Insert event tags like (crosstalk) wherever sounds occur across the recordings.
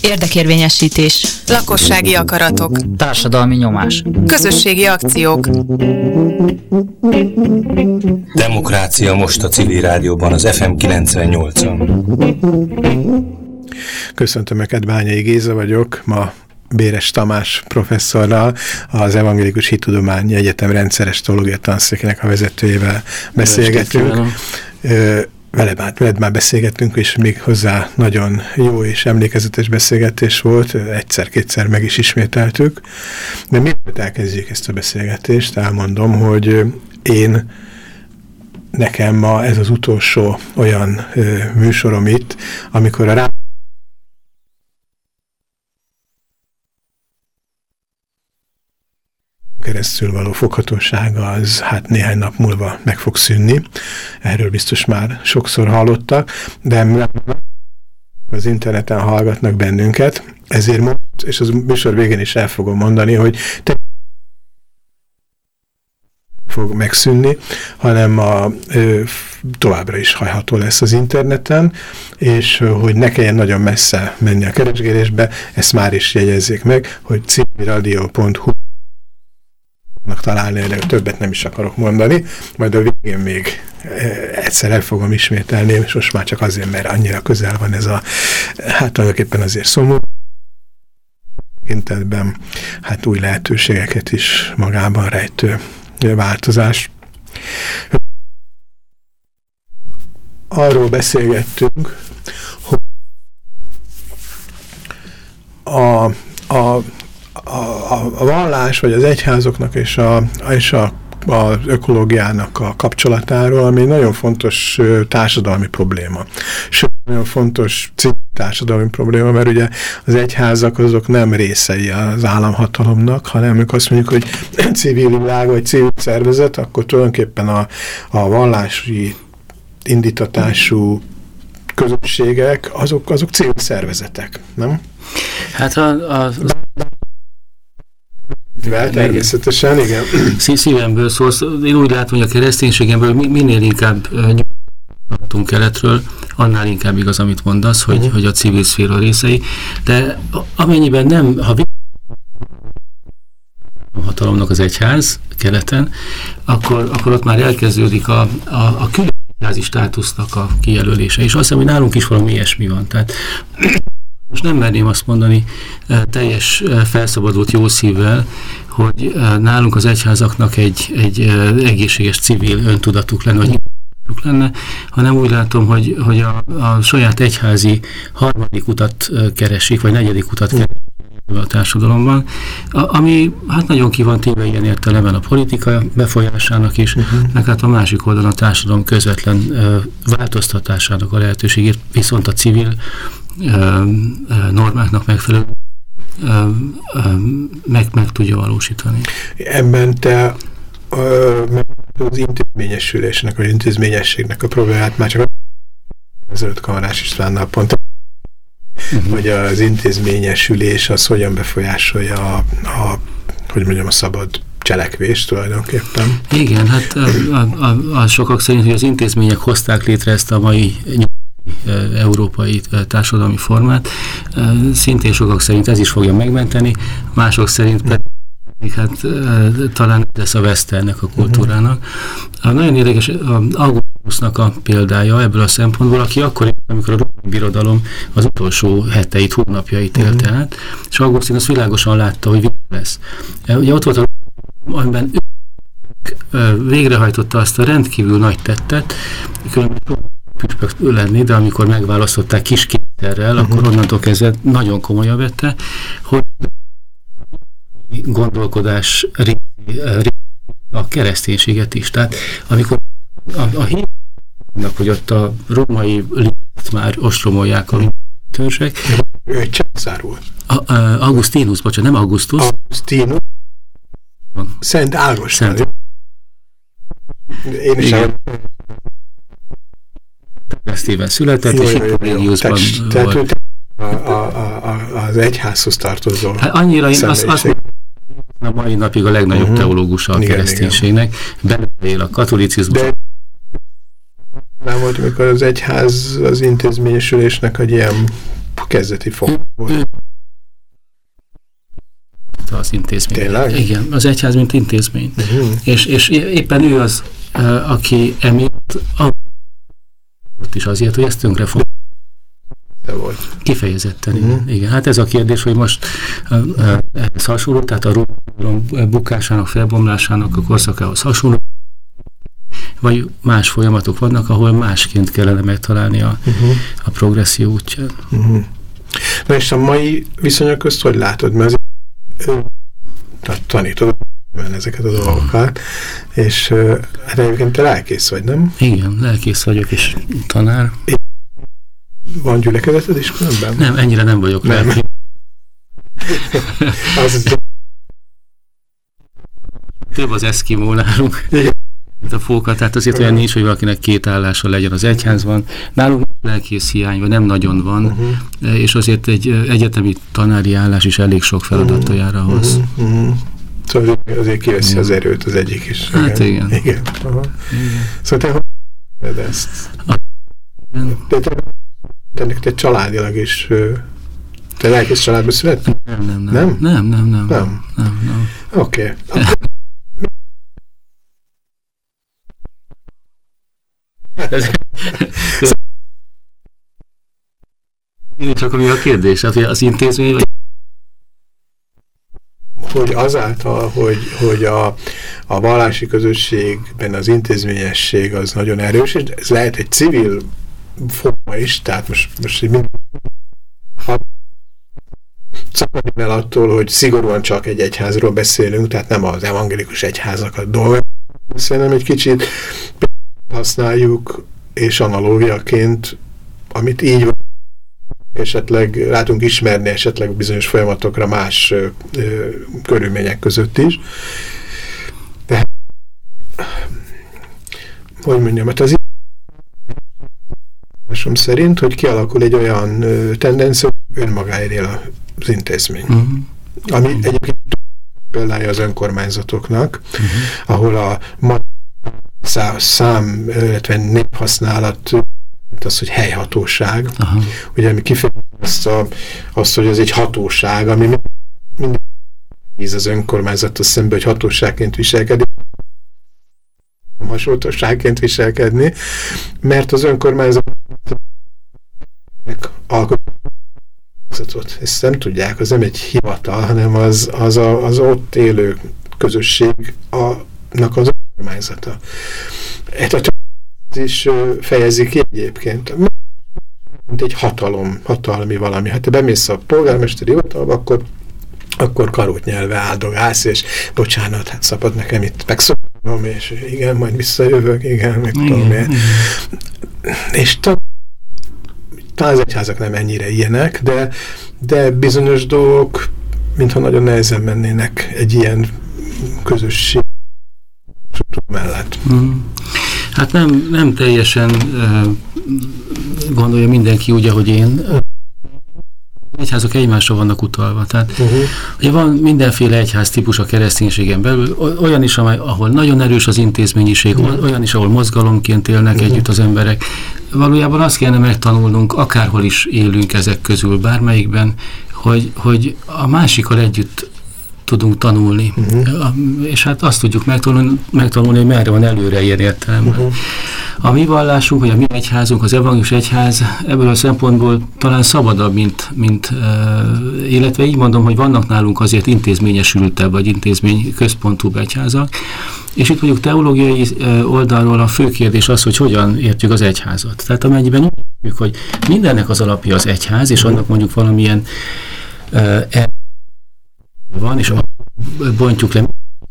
Érdekérvényesítés. Lakossági akaratok. Társadalmi nyomás. Közösségi akciók. Demokrácia most a civil rádióban, az FM 98-on. Köszöntöm Eket, Bányai Géza vagyok. Ma Béres Tamás professzorral, az Evangélikus Hittudományi Egyetem rendszeres teológia tanszékének a vezetőjével beszélgetünk. Vele már, veled már beszélgettünk, és még hozzá nagyon jó és emlékezetes beszélgetés volt, egyszer-kétszer meg is ismételtük. De mielőtt elkezdjük ezt a beszélgetést, elmondom, hogy én nekem ma ez az utolsó olyan ö, műsorom itt, amikor a rá keresztül való foghatósága az hát néhány nap múlva meg fog szűnni. Erről biztos már sokszor hallottak, de az interneten hallgatnak bennünket, ezért most, és az műsor végén is el fogom mondani, hogy te fog megszűnni, hanem a, ö, továbbra is hajható lesz az interneten, és hogy ne kelljen nagyon messze menni a keresgélésbe, ezt már is jegyezzék meg, hogy civilradio.hu találni, de többet nem is akarok mondani, majd a végén még egyszer el fogom ismételni, és most már csak azért, mert annyira közel van ez a, hát tulajdonképpen azért szomorú, tekintetben hát új lehetőségeket is magában rejtő változás. Arról beszélgettünk, hogy a, a a, a vallás, vagy az egyházoknak és a, és a az ökológiának a kapcsolatáról, ami nagyon fontos társadalmi probléma. Sőt, nagyon fontos társadalmi probléma, mert ugye az egyházak azok nem részei az államhatalomnak, hanem amikor azt mondjuk, hogy (clears throat) civil világ vagy civil szervezet, akkor tulajdonképpen a, a vallási indítatású közösségek, azok, azok civil szervezetek, nem? Hát a, a, Vel, természetesen, igen. Szívemből szólsz. Én úgy látom, hogy a kereszténységemből minél inkább nyugodtunk keletről, annál inkább igaz, amit mondasz, hogy, uh -huh. hogy a civil szféra részei. De amennyiben nem, ha hatalomnak az egyház keleten, akkor, akkor ott már elkezdődik a, a, a külön státusznak a kijelölése. És azt hiszem, hogy nálunk is valami ilyesmi van. Tehát most nem merném azt mondani teljes felszabadult jó szívvel, hogy nálunk az egyházaknak egy, egy egészséges civil öntudatuk lenne, vagy lenne, hanem úgy látom, hogy, hogy a, a saját egyházi harmadik utat keresik, vagy negyedik utat keresik a társadalomban, a, ami hát nagyon ki van téve ilyen értelemben a politika befolyásának is, uh -huh. meg hát a másik oldalon a társadalom közvetlen uh, változtatásának a lehetőségét, viszont a civil normáknak megfelelő meg, meg tudja valósítani. Ebben te az intézményesülésnek, vagy intézményességnek a problémát már csak az öt kamarás Istvánnal pont uh -huh. hogy az intézményesülés az hogyan befolyásolja a, a hogy mondjam, a szabad cselekvés tulajdonképpen. Igen, hát a, a, a sokak szerint, hogy az intézmények hozták létre ezt a mai európai társadalmi formát. Szintén sokak szerint ez is fogja megmenteni, mások szerint pedig hát talán lesz a veszte ennek a kultúrának. A nagyon érdekes Augustusnak a példája ebből a szempontból, aki akkor, amikor a római birodalom az utolsó heteit, hónapjait élte át, és Augustin azt világosan látta, hogy vége lesz. Ugye ott volt a amiben végrehajtotta azt a rendkívül nagy tettet, különben püspök lenni, de amikor megválasztották kis kéterrel, uh -huh. akkor onnantól kezdve nagyon komolyan vette, hogy gondolkodás a kereszténységet is. Tehát amikor a, a hívnak, hogy ott a római liget már ostromolják a törzsek. Ő császár volt. A, a, Augustinus, bocsánat, nem Augustus. Augustinus. Szent Ágoston. Szent. Én is keresztében született, jó, és itt kollégiusban volt. A, a, a, az egyházhoz tartozó hát annyira én azt, azt a mai napig a legnagyobb uh-huh. teológusa a igen, kereszténységnek, beleél a katolicizmus. De olyan volt, amikor az egyház az intézményesülésnek egy ilyen kezdeti fok volt. Az intézmény. Tényleg? Igen, az egyház, mint intézmény. Uh-huh. És, és éppen ő az, aki emiatt ott is azért, hogy ezt tönkre fog. volt. Kifejezetten, Mhm. igen. igen. Hát ez a kérdés, hogy most uh, uh, ehhez hasonló, tehát a Róma bukásának, felbomlásának a korszakához hasonló, vagy más folyamatok vannak, ahol másként kellene megtalálni a, Uh-huh. a progresszió útján. Uh-huh. Na és a mai viszonyok közt hogy látod? Mert azért, tehát tanítod ezeket a dolgokat, és hát egyébként te lelkész vagy, nem? Igen, lelkész vagyok és tanár. Van gyülekezeted is különben? Nem, ennyire nem vagyok Nem. lelkész. (laughs) Az, Több az eszkimó nálunk. Igen. Mint a fóka, tehát azért olyan nincs, hogy valakinek két állása legyen az egyházban. Nálunk lelkész hiány, vagy nem nagyon van, uh-huh. és azért egy egyetemi tanári állás is elég sok feladattal jár ahhoz. Uh-huh. Uh-huh. Szóval azért- azért kiveszi az erőt az egyik is. Hát igen. igen. Aha. Szóval te hogy ezt? Igen. Te, te, te, családilag is te lelkész családba születtél? Nem, nem, nem. Nem? Nem, nem, nem. Nem. nem, nem. Oké. Okay. (laughs) Csak ami a kérdés, hát, hogy az intézmény, vagy hogy azáltal, hogy, hogy a, a vallási közösségben az intézményesség az nagyon erős, és ez lehet egy civil forma is, tehát most, most így mind, ha szakadni el attól, hogy szigorúan csak egy egyházról beszélünk, tehát nem az evangélikus egyházak a dolgok, hanem egy kicsit használjuk, és analógiaként, amit így van, esetleg látunk ismerni esetleg bizonyos folyamatokra más ö, ö, körülmények között is. De hogy mondjam, hát az írásom szerint, hogy kialakul egy olyan ö, tendencia, hogy önmagáért él az intézmény. uh-huh. Ami egyébként példája az önkormányzatoknak, Uh-huh. ahol a ma szá- szám, illetve néphasználat az, hogy helyhatóság, Aha. ugye mi kifejezzük azt, a, azt, hogy ez egy hatóság, ami mind- mindig néz az önkormányzattal szembe, hogy hatóságként viselkedik, hasonlóságként viselkedni, mert az önkormányzat alkotót, ezt nem tudják, az nem egy hivatal, hanem az, az, a, az ott élő közösség annak az önkormányzata. A is fejezi ki egyébként mint egy hatalom, hatalmi valami. Hát te bemész a polgármesteri hivatalba, akkor akkor karót nyelve áldogálsz, és bocsánat, hát szabad nekem itt megszoknom, és igen, majd visszajövök, igen, meg tudom én. És ta- talán az egyházak nem ennyire ilyenek, de, de bizonyos dolgok, mintha nagyon nehezen mennének egy ilyen közösség mellett. Mm. Hát nem, nem teljesen uh, gondolja mindenki úgy, ahogy én. Az egyházak egymásra vannak utalva. Tehát Uh-huh. ugye van mindenféle egyház típus a kereszténységen belül, olyan is, amely, ahol nagyon erős az intézményiség, o- olyan is, ahol mozgalomként élnek Mhm. együtt az emberek. Valójában azt kellene megtanulnunk, akárhol is élünk ezek közül, bármelyikben, hogy, hogy a másikkal együtt tudunk tanulni. Mhm. A- És hát azt tudjuk megtanulni, megtanulni, hogy merre van előre ilyen értelemben. Uh-huh. A mi vallásunk, vagy a mi egyházunk, az evangélius egyház ebből a szempontból talán szabadabb, mint, mint uh, illetve így mondom, hogy vannak nálunk azért intézményesültebb, vagy intézmény központúbb egyházak, és itt mondjuk teológiai oldalról a fő kérdés az, hogy hogyan értjük az egyházat. Tehát amennyiben úgy értjük, hogy mindennek az alapja az egyház, és annak mondjuk valamilyen uh, van, és bontjuk le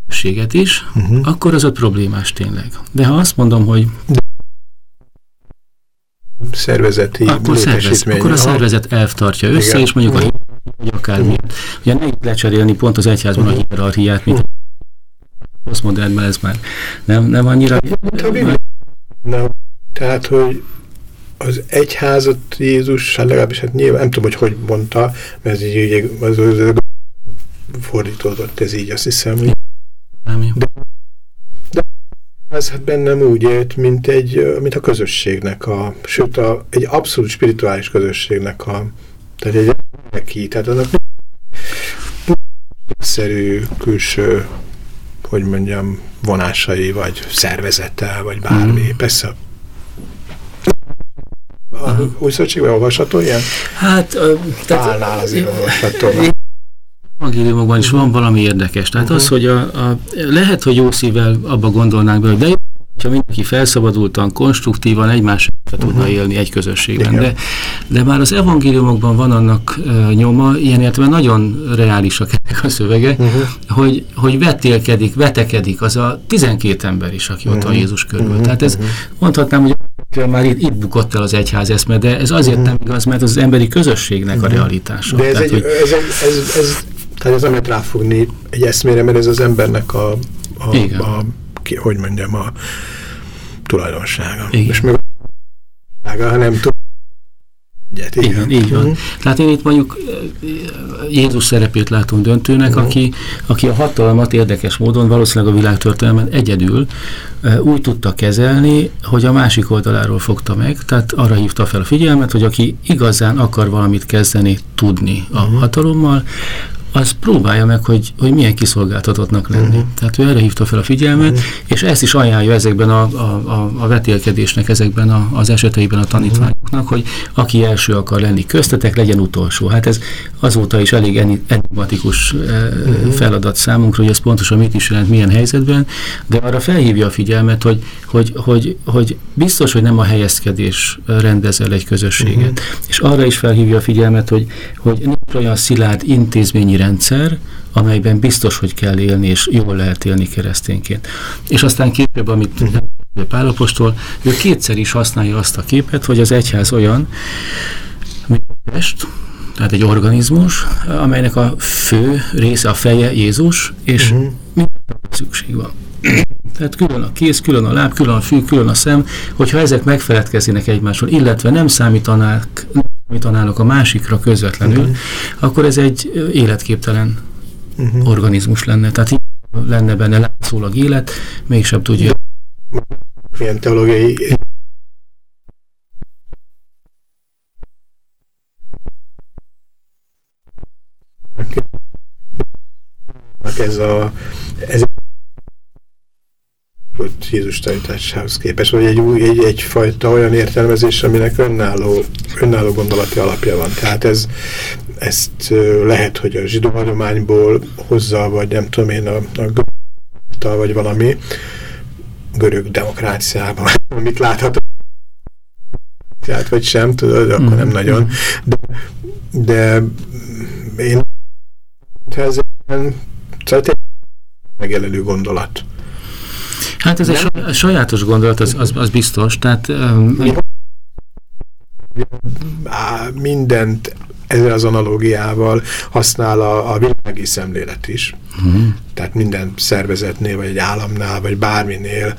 minőséget is, Uh-huh. akkor az ott problémás tényleg. De ha azt mondom, hogy Szervezeti akkor, szervez, akkor a szervezet elv tartja össze, Igen. és mondjuk a Mhm. vagy akármi. Ugye ne itt lecserélni pont az egyházban a Mhm. hierarchiát, mint a posztmodernben ez már nem, nem annyira... A Biblia. Nem. Tehát, hogy az egyházat Jézus, hát legalábbis hát nyilván, nem tudom, hogy hogy mondta, mert ez így, így az, az, az fordítódott ez így, azt hiszem, hogy Nem, az Ez hát bennem úgy élt, mint, egy, mint a közösségnek, a, sőt a, egy abszolút spirituális közösségnek a, tehát egy neki, tehát annak szerű külső, hogy mondjam, vonásai, vagy szervezete, vagy bármi. Mm. Persze a új szövetségben olvasható ilyen? Hát, tehát... Pálnál azért olvasható evangéliumokban is van valami érdekes. Tehát uh-huh. az, hogy a, a, lehet, hogy jó szívvel abba gondolnánk be, hogy de jó, ha mindenki felszabadultan, konstruktívan egymás uh-huh. tudna élni egy közösségben. De, de már az evangéliumokban van annak uh, nyoma, ilyen értelemben nagyon reálisak ezek a szövegek, uh-huh. hogy, hogy vetélkedik, vetekedik az a 12 ember is, aki uh-huh. ott van Jézus körül. Uh-huh. Tehát ez mondhatnám, hogy már itt, itt bukott el az egyház eszme, de ez azért uh-huh. nem igaz, mert az, emberi közösségnek uh-huh. a realitása. De ez, Tehát, egy, hogy... ez, ez, ez, ez tehát ez nem lehet ráfogni egy eszmére, mert ez az embernek a, a, Igen. a ki, hogy mondjam, a tulajdonsága. Igen. És meg a ha nem tud Egyet, igen. igen, így van. Uh-huh. Tehát én itt mondjuk Jézus szerepét látom döntőnek, uh-huh. aki, aki a hatalmat érdekes módon valószínűleg a világtörténelmen egyedül úgy tudta kezelni, hogy a másik oldaláról fogta meg, tehát arra hívta fel a figyelmet, hogy aki igazán akar valamit kezdeni, tudni a uh-huh. hatalommal, az próbálja meg, hogy, hogy milyen kiszolgáltatottnak lenni. Uh-huh. Tehát ő erre hívta fel a figyelmet, uh-huh. és ezt is ajánlja ezekben a, a, a, a vetélkedésnek, ezekben a, az eseteiben a tanítványoknak, uh-huh. hogy aki első akar lenni köztetek, legyen utolsó. Hát ez azóta is elég enigmatikus uh-huh. feladat számunkra, hogy ez pontosan mit is jelent, milyen helyzetben, de arra felhívja a figyelmet, hogy, hogy, hogy, hogy biztos, hogy nem a helyezkedés rendezel egy közösséget. Uh-huh. És arra is felhívja a figyelmet, hogy, hogy nincs olyan szilárd intézményi rendszer, amelyben biztos, hogy kell élni, és jól lehet élni keresztényként. És aztán később, amit uh-huh. Pálapostól, ő kétszer is használja azt a képet, hogy az egyház olyan, mint a test, tehát egy organizmus, amelynek a fő része, a feje Jézus, és uh-huh. minden szükség van. Tehát külön a kéz, külön a láb, külön a fű, külön a szem, hogyha ezek megfeledkeznének egymásról, illetve nem számítanák, számítanának a másikra közvetlenül, uh-huh. akkor ez egy életképtelen uh-huh. organizmus lenne. Tehát így lenne benne látszólag élet, mégsem tudja. Milyen teológiai ez a ez hogy Jézus tanításához képest, vagy egy új, egy, egyfajta olyan értelmezés, aminek önálló, önálló gondolati alapja van. Tehát ez, ezt lehet, hogy a zsidó hagyományból hozza, vagy nem tudom én, a, a vagy valami görög demokráciában, (laughs) amit látható tehát vagy sem, tudod, akkor nem mm-hmm. nagyon. De, de én ez egy megjelenő gondolat. Hát ez nem? egy sajátos gondolat, az, az, az biztos. Tehát, um, mindent ezzel az analógiával használ a, a világi szemlélet is. Uh-huh. Tehát minden szervezetnél, vagy egy államnál, vagy bárminél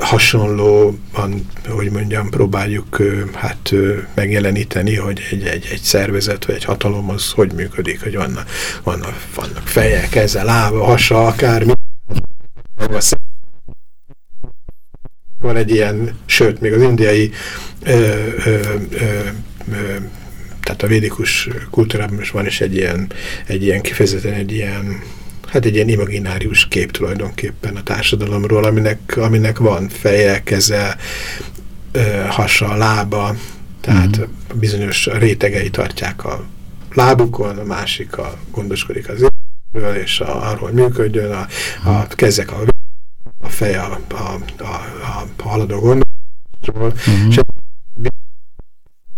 hasonlóan, hogy mondjam, próbáljuk hát megjeleníteni, hogy egy, egy, egy szervezet, vagy egy hatalom az hogy működik, hogy vannak, vannak, vannak fejek, keze, lába, hasa, akármi. A van egy ilyen, sőt, még az indiai ö, ö, ö, ö, tehát a védikus kultúrában is van is egy ilyen, egy ilyen kifejezetten egy ilyen, hát egy ilyen imaginárius kép tulajdonképpen a társadalomról, aminek, aminek van feje, keze, ö, hasa, lába, tehát mm. bizonyos rétegei tartják a lábukon, a másik a, gondoskodik az és a, arról működjön, a, a kezek a a fej a, a, a, a haladó gondolatról, uh-huh. és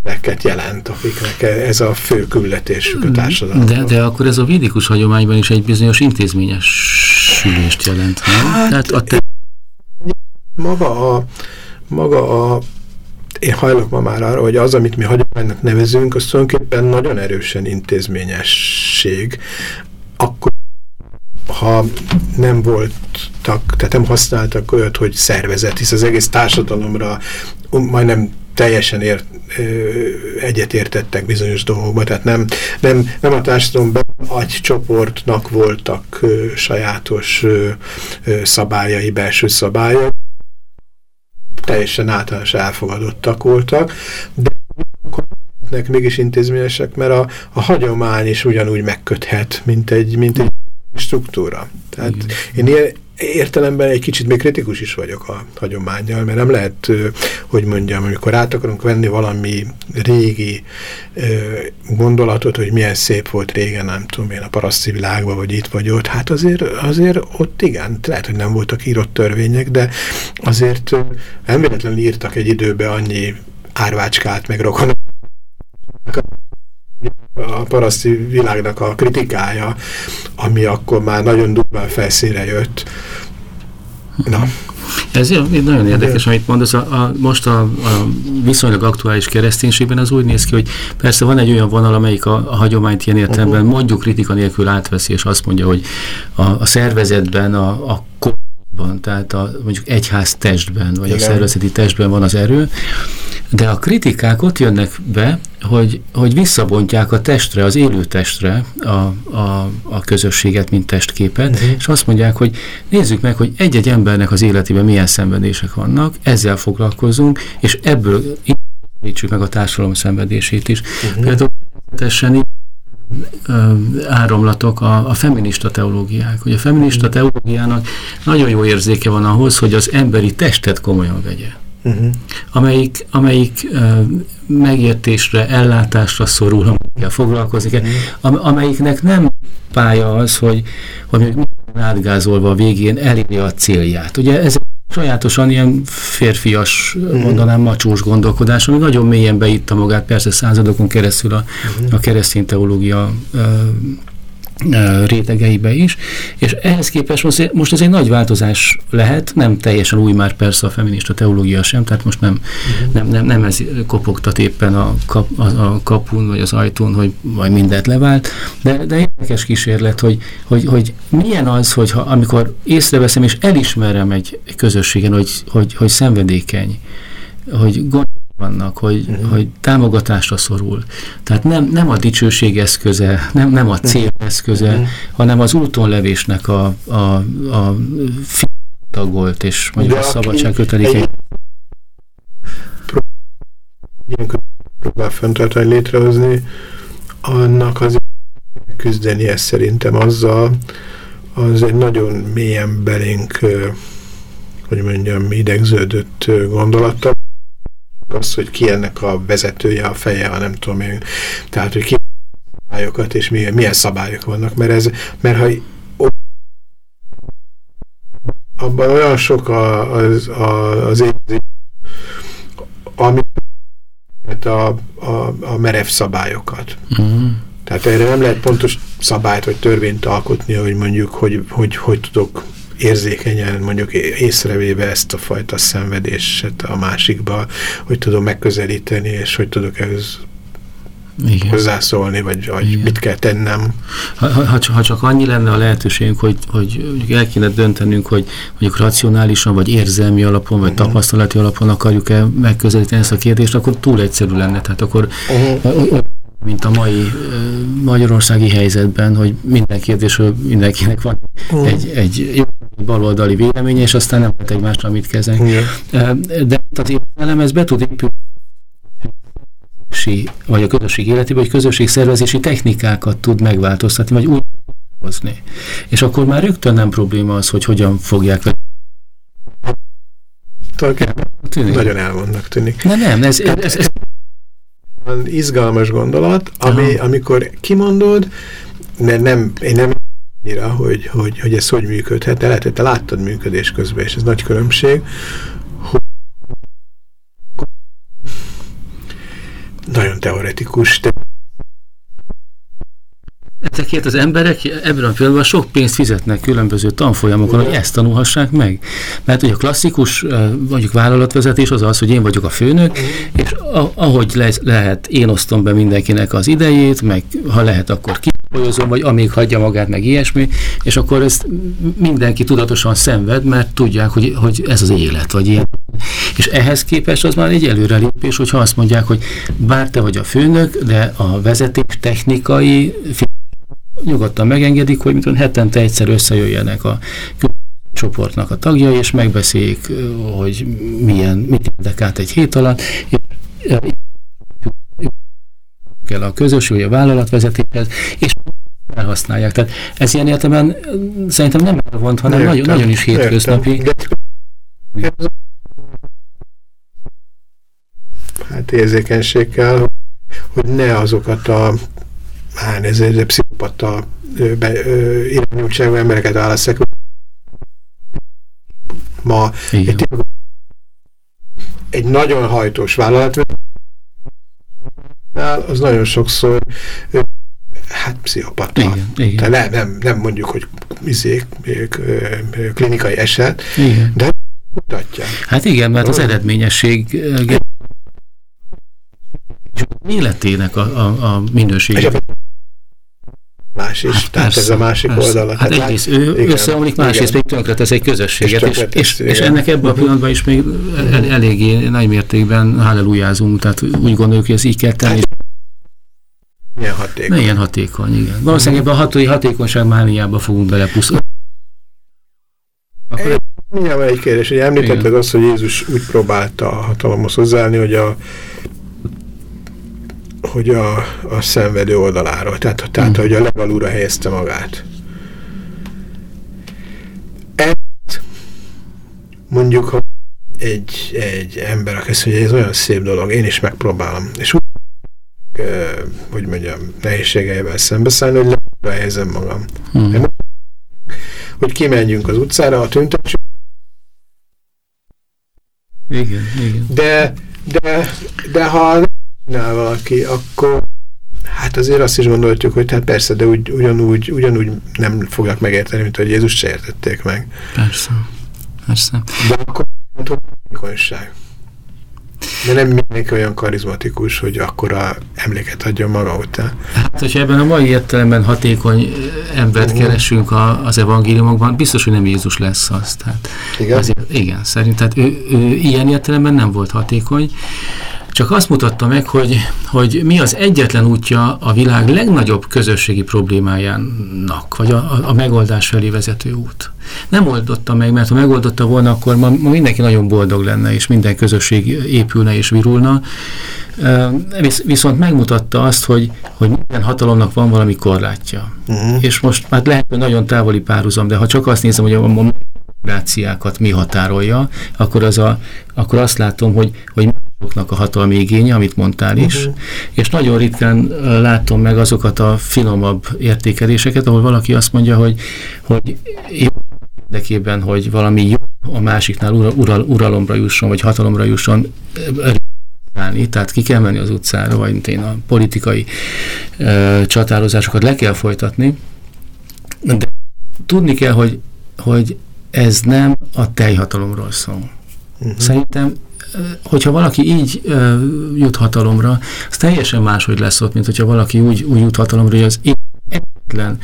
embereket jelent, akiknek ez a fő küldetésük a társadalomban. De, de akkor ez a védikus hagyományban is egy bizonyos intézményesülést jelent, nem? Hát, Tehát a te... maga a, maga a én hajlok ma már arra, hogy az, amit mi hagyománynak nevezünk, az tulajdonképpen nagyon erősen intézményesség. Akkor ha nem voltak, tehát nem használtak olyat, hogy szervezet, hisz az egész társadalomra majdnem teljesen ért, egyetértettek bizonyos dolgokba, tehát nem, nem, nem a társadalomban egy csoportnak voltak sajátos szabályai, belső szabályai, teljesen általános elfogadottak voltak, de mégis intézményesek, mert a, a hagyomány is ugyanúgy megköthet, mint egy, mint egy struktúra. Tehát Igen. én ilyen értelemben egy kicsit még kritikus is vagyok a hagyományjal, mert nem lehet, hogy mondjam, amikor át akarunk venni valami régi gondolatot, hogy milyen szép volt régen, nem tudom én, a paraszti világban, vagy itt vagy ott, hát azért, azért ott igen, lehet, hogy nem voltak írott törvények, de azért nem írtak egy időbe annyi árvácskát, meg rokonok, a paraszti világnak a kritikája, ami akkor már nagyon durván felszínre jött. Na. Ez nagyon érdekes, amit mondasz. A, a, most a, a viszonylag aktuális kereszténységben az úgy néz ki, hogy persze van egy olyan vonal, amelyik a, a hagyományt ilyen értelemben mondjuk kritika nélkül átveszi, és azt mondja, hogy a, a szervezetben, a, a van, tehát a, mondjuk egyház testben, vagy Igen. a szervezeti testben van az erő, de a kritikák ott jönnek be, hogy, hogy visszabontják a testre, az élő testre a, a, a közösséget, mint testképet, uh mhm. -huh. és azt mondják, hogy nézzük meg, hogy egy-egy embernek az életében milyen szenvedések vannak, ezzel foglalkozunk, és ebből indítsuk meg a társadalom szenvedését is. Uh. -huh. Például áramlatok a, a feminista teológiák. Hogy a feminista teológiának nagyon jó érzéke van ahhoz, hogy az emberi testet komolyan vegye. Uh-huh. Amelyik, amelyik uh, megértésre, ellátásra szorul, ha kell foglalkozni kell, uh-huh. amelyiknek nem pálya az, hogy, hogy átgázolva a végén eléri a célját. Ugye ez sajátosan ilyen férfias, mm. mondanám, macsós gondolkodás, ami nagyon mélyen beitta magát persze századokon keresztül a, mm. a keresztény teológia rétegeibe is, és ehhez képest most, most ez egy nagy változás lehet, nem teljesen új már persze a feminista teológia sem, tehát most nem, nem, nem, nem ez kopogtat éppen a, kap, a, a kapun vagy az ajtón, hogy majd mindent levált, de, de érdekes kísérlet, hogy, hogy, hogy milyen az, hogyha amikor észreveszem és elismerem egy, egy közösségen, hogy, hogy, hogy szenvedékeny, hogy gond vannak, hogy, uh-huh. hogy támogatásra szorul. Tehát nem, nem a dicsőség eszköze, nem, nem a cél eszköze, uh-huh. hanem az útonlevésnek a, a, a tagolt és mondjuk De a szabadság köteléke. próbál fenntartani, létrehozni, annak az küzdenie szerintem azzal, az egy nagyon mélyen belénk, hogy mondjam, idegződött gondolattal, az, hogy ki ennek a vezetője, a feje, ha nem tudom én. Tehát, hogy ki szabályokat és milyen, milyen szabályok vannak, mert ez, mert ha abban olyan sok a, az, a, az érzés, ami a, a, a merev szabályokat. Uh -huh. Tehát erre nem lehet pontos szabályt vagy törvényt alkotni, hogy mondjuk, hogy hogy, hogy tudok érzékenyen mondjuk észrevéve ezt a fajta szenvedéset a másikba, hogy tudom megközelíteni, és hogy tudok ehhez igen. hozzászólni, vagy, vagy mit kell tennem. Ha, ha, ha csak annyi lenne a lehetőségünk, hogy, hogy el kéne döntenünk, hogy mondjuk racionálisan, vagy érzelmi alapon, vagy uh -huh. tapasztalati alapon akarjuk-e megközelíteni ezt a kérdést, akkor túl egyszerű lenne. Tehát akkor uh -huh. mint a mai magyarországi helyzetben, hogy minden kérdésről mindenkinek van uh -huh. egy, egy baloldali véleménye, és aztán nem lehet egymásra mit kezdeni. Igen. De az értelem ez be tud épülni vagy a közösség életében, hogy közösség szervezési technikákat tud megváltoztatni, vagy úgy hozni. És akkor már rögtön nem probléma az, hogy hogyan fogják tűnik. Nagyon elvonnak tűnik. Na nem, ez, ez, ez, ez izgalmas gondolat, ami, amikor kimondod, mert nem, én nem annyira, hogy, hogy, hogy ez hogy működhet, de lehet, hogy te láttad működés közben, és ez nagy különbség, hogy nagyon teoretikus, de Ezekért az emberek ebben a pillanatban sok pénzt fizetnek különböző tanfolyamokon, hogy ezt tanulhassák meg. Mert ugye a klasszikus mondjuk vállalatvezetés az az, hogy én vagyok a főnök, és ahogy le, lehet, én osztom be mindenkinek az idejét, meg ha lehet, akkor kifolyozom, vagy amíg hagyja magát, meg ilyesmi, és akkor ezt mindenki tudatosan szenved, mert tudják, hogy, hogy ez az élet, vagy ilyen. És ehhez képest az már egy előrelépés, hogyha azt mondják, hogy bár te vagy a főnök, de a vezetés technikai nyugodtan megengedik, hogy mint hetente egyszer összejöjjenek a csoportnak a tagjai, és megbeszéljék, hogy milyen, mit érdekált egy hét alatt, és kell a közösség, a vállalatvezetéshez, és felhasználják. Tehát ez ilyen értelemben szerintem nem elvont, hanem értem, nagyon, nagyon is hétköznapi. Hát érzékenység kell, hogy ne azokat a hát ez egy pszichopata irányultságú embereket választják. Ma egy, egy nagyon hajtós vállalat az nagyon sokszor hát pszichopata. Igen, igen. nem, nem, nem mondjuk, hogy izék, klinikai eset, igen. de mutatja. Hát igen, mert az eredményesség életének a, a, a minősége. Más is, hát tehát persze, ez a másik persze. oldala. Hát tehát egyrészt ő összeomlik, másrészt pedig tönkretesz egy közösséget, és, és, és, és ennek ebben a pillanatban is még el, eléggé nagy mértékben hallelujázunk, tehát úgy gondoljuk, hogy ez így kell tenni. Hát, milyen hatékony. Milyen hatékony, igen. Valószínűleg ebben a hatói hatékonyság mániába fogunk belepuszolni. Akkor... Mindjárt egy kérdés, hogy említetted azt, hogy Jézus úgy próbálta a hatalomhoz hozzáállni, hogy a hogy a, a szenvedő oldaláról, tehát, tehát hogy a legalúra helyezte magát. Ezt mondjuk, ha egy, egy ember, aki azt mondja, ez olyan szép dolog, én is megpróbálom, és úgy, hogy mondjam, nehézségeivel szembeszállni, hogy legalúra helyezem magam. Hmm. Hogy kimenjünk az utcára, a tüntetésünk, igen, igen. De, de, de ha csinál valaki, akkor hát azért azt is gondoltjuk, hogy hát persze, de úgy, ugyanúgy, ugyanúgy nem fogják megérteni, mint hogy Jézus se értették meg. Persze, persze. De akkor hatékonyság. De nem mindenki olyan karizmatikus, hogy akkora emléket adjon maga után. Hát, hogyha ebben a mai értelemben hatékony embert uh -huh. keresünk a, az evangéliumokban, biztos, hogy nem Jézus lesz az. Tehát igen? Azért, igen, szerint, tehát ő, ő ilyen értelemben nem volt hatékony csak azt mutatta meg, hogy, hogy mi az egyetlen útja a világ legnagyobb közösségi problémájának, vagy a, a megoldás felé vezető út. Nem oldotta meg, mert ha megoldotta volna, akkor ma, ma mindenki nagyon boldog lenne, és minden közösség épülne és virulna. Viszont megmutatta azt, hogy, hogy minden hatalomnak van valami korlátja. Uh-huh. És most már lehet, hogy nagyon távoli párhuzam, de ha csak azt nézem, hogy a, a demokráciákat mi határolja, akkor, az a, akkor azt látom, hogy, hogy a hatalmi igénye, amit mondtál is, uh-huh. és nagyon ritkán látom meg azokat a finomabb értékeléseket, ahol valaki azt mondja, hogy, hogy érdekében, hogy valami jó a másiknál ural, ural, uralomra jusson, vagy hatalomra jusson, állni, tehát ki kell menni az utcára, vagy én a politikai ö, csatározásokat le kell folytatni, de tudni kell, hogy, hogy ez nem a teljhatalomról szól. Uh-huh. Szerintem, hogyha valaki így jut hatalomra, az teljesen máshogy lesz ott, mint hogyha valaki úgy, úgy jut hatalomra, hogy az egyetlen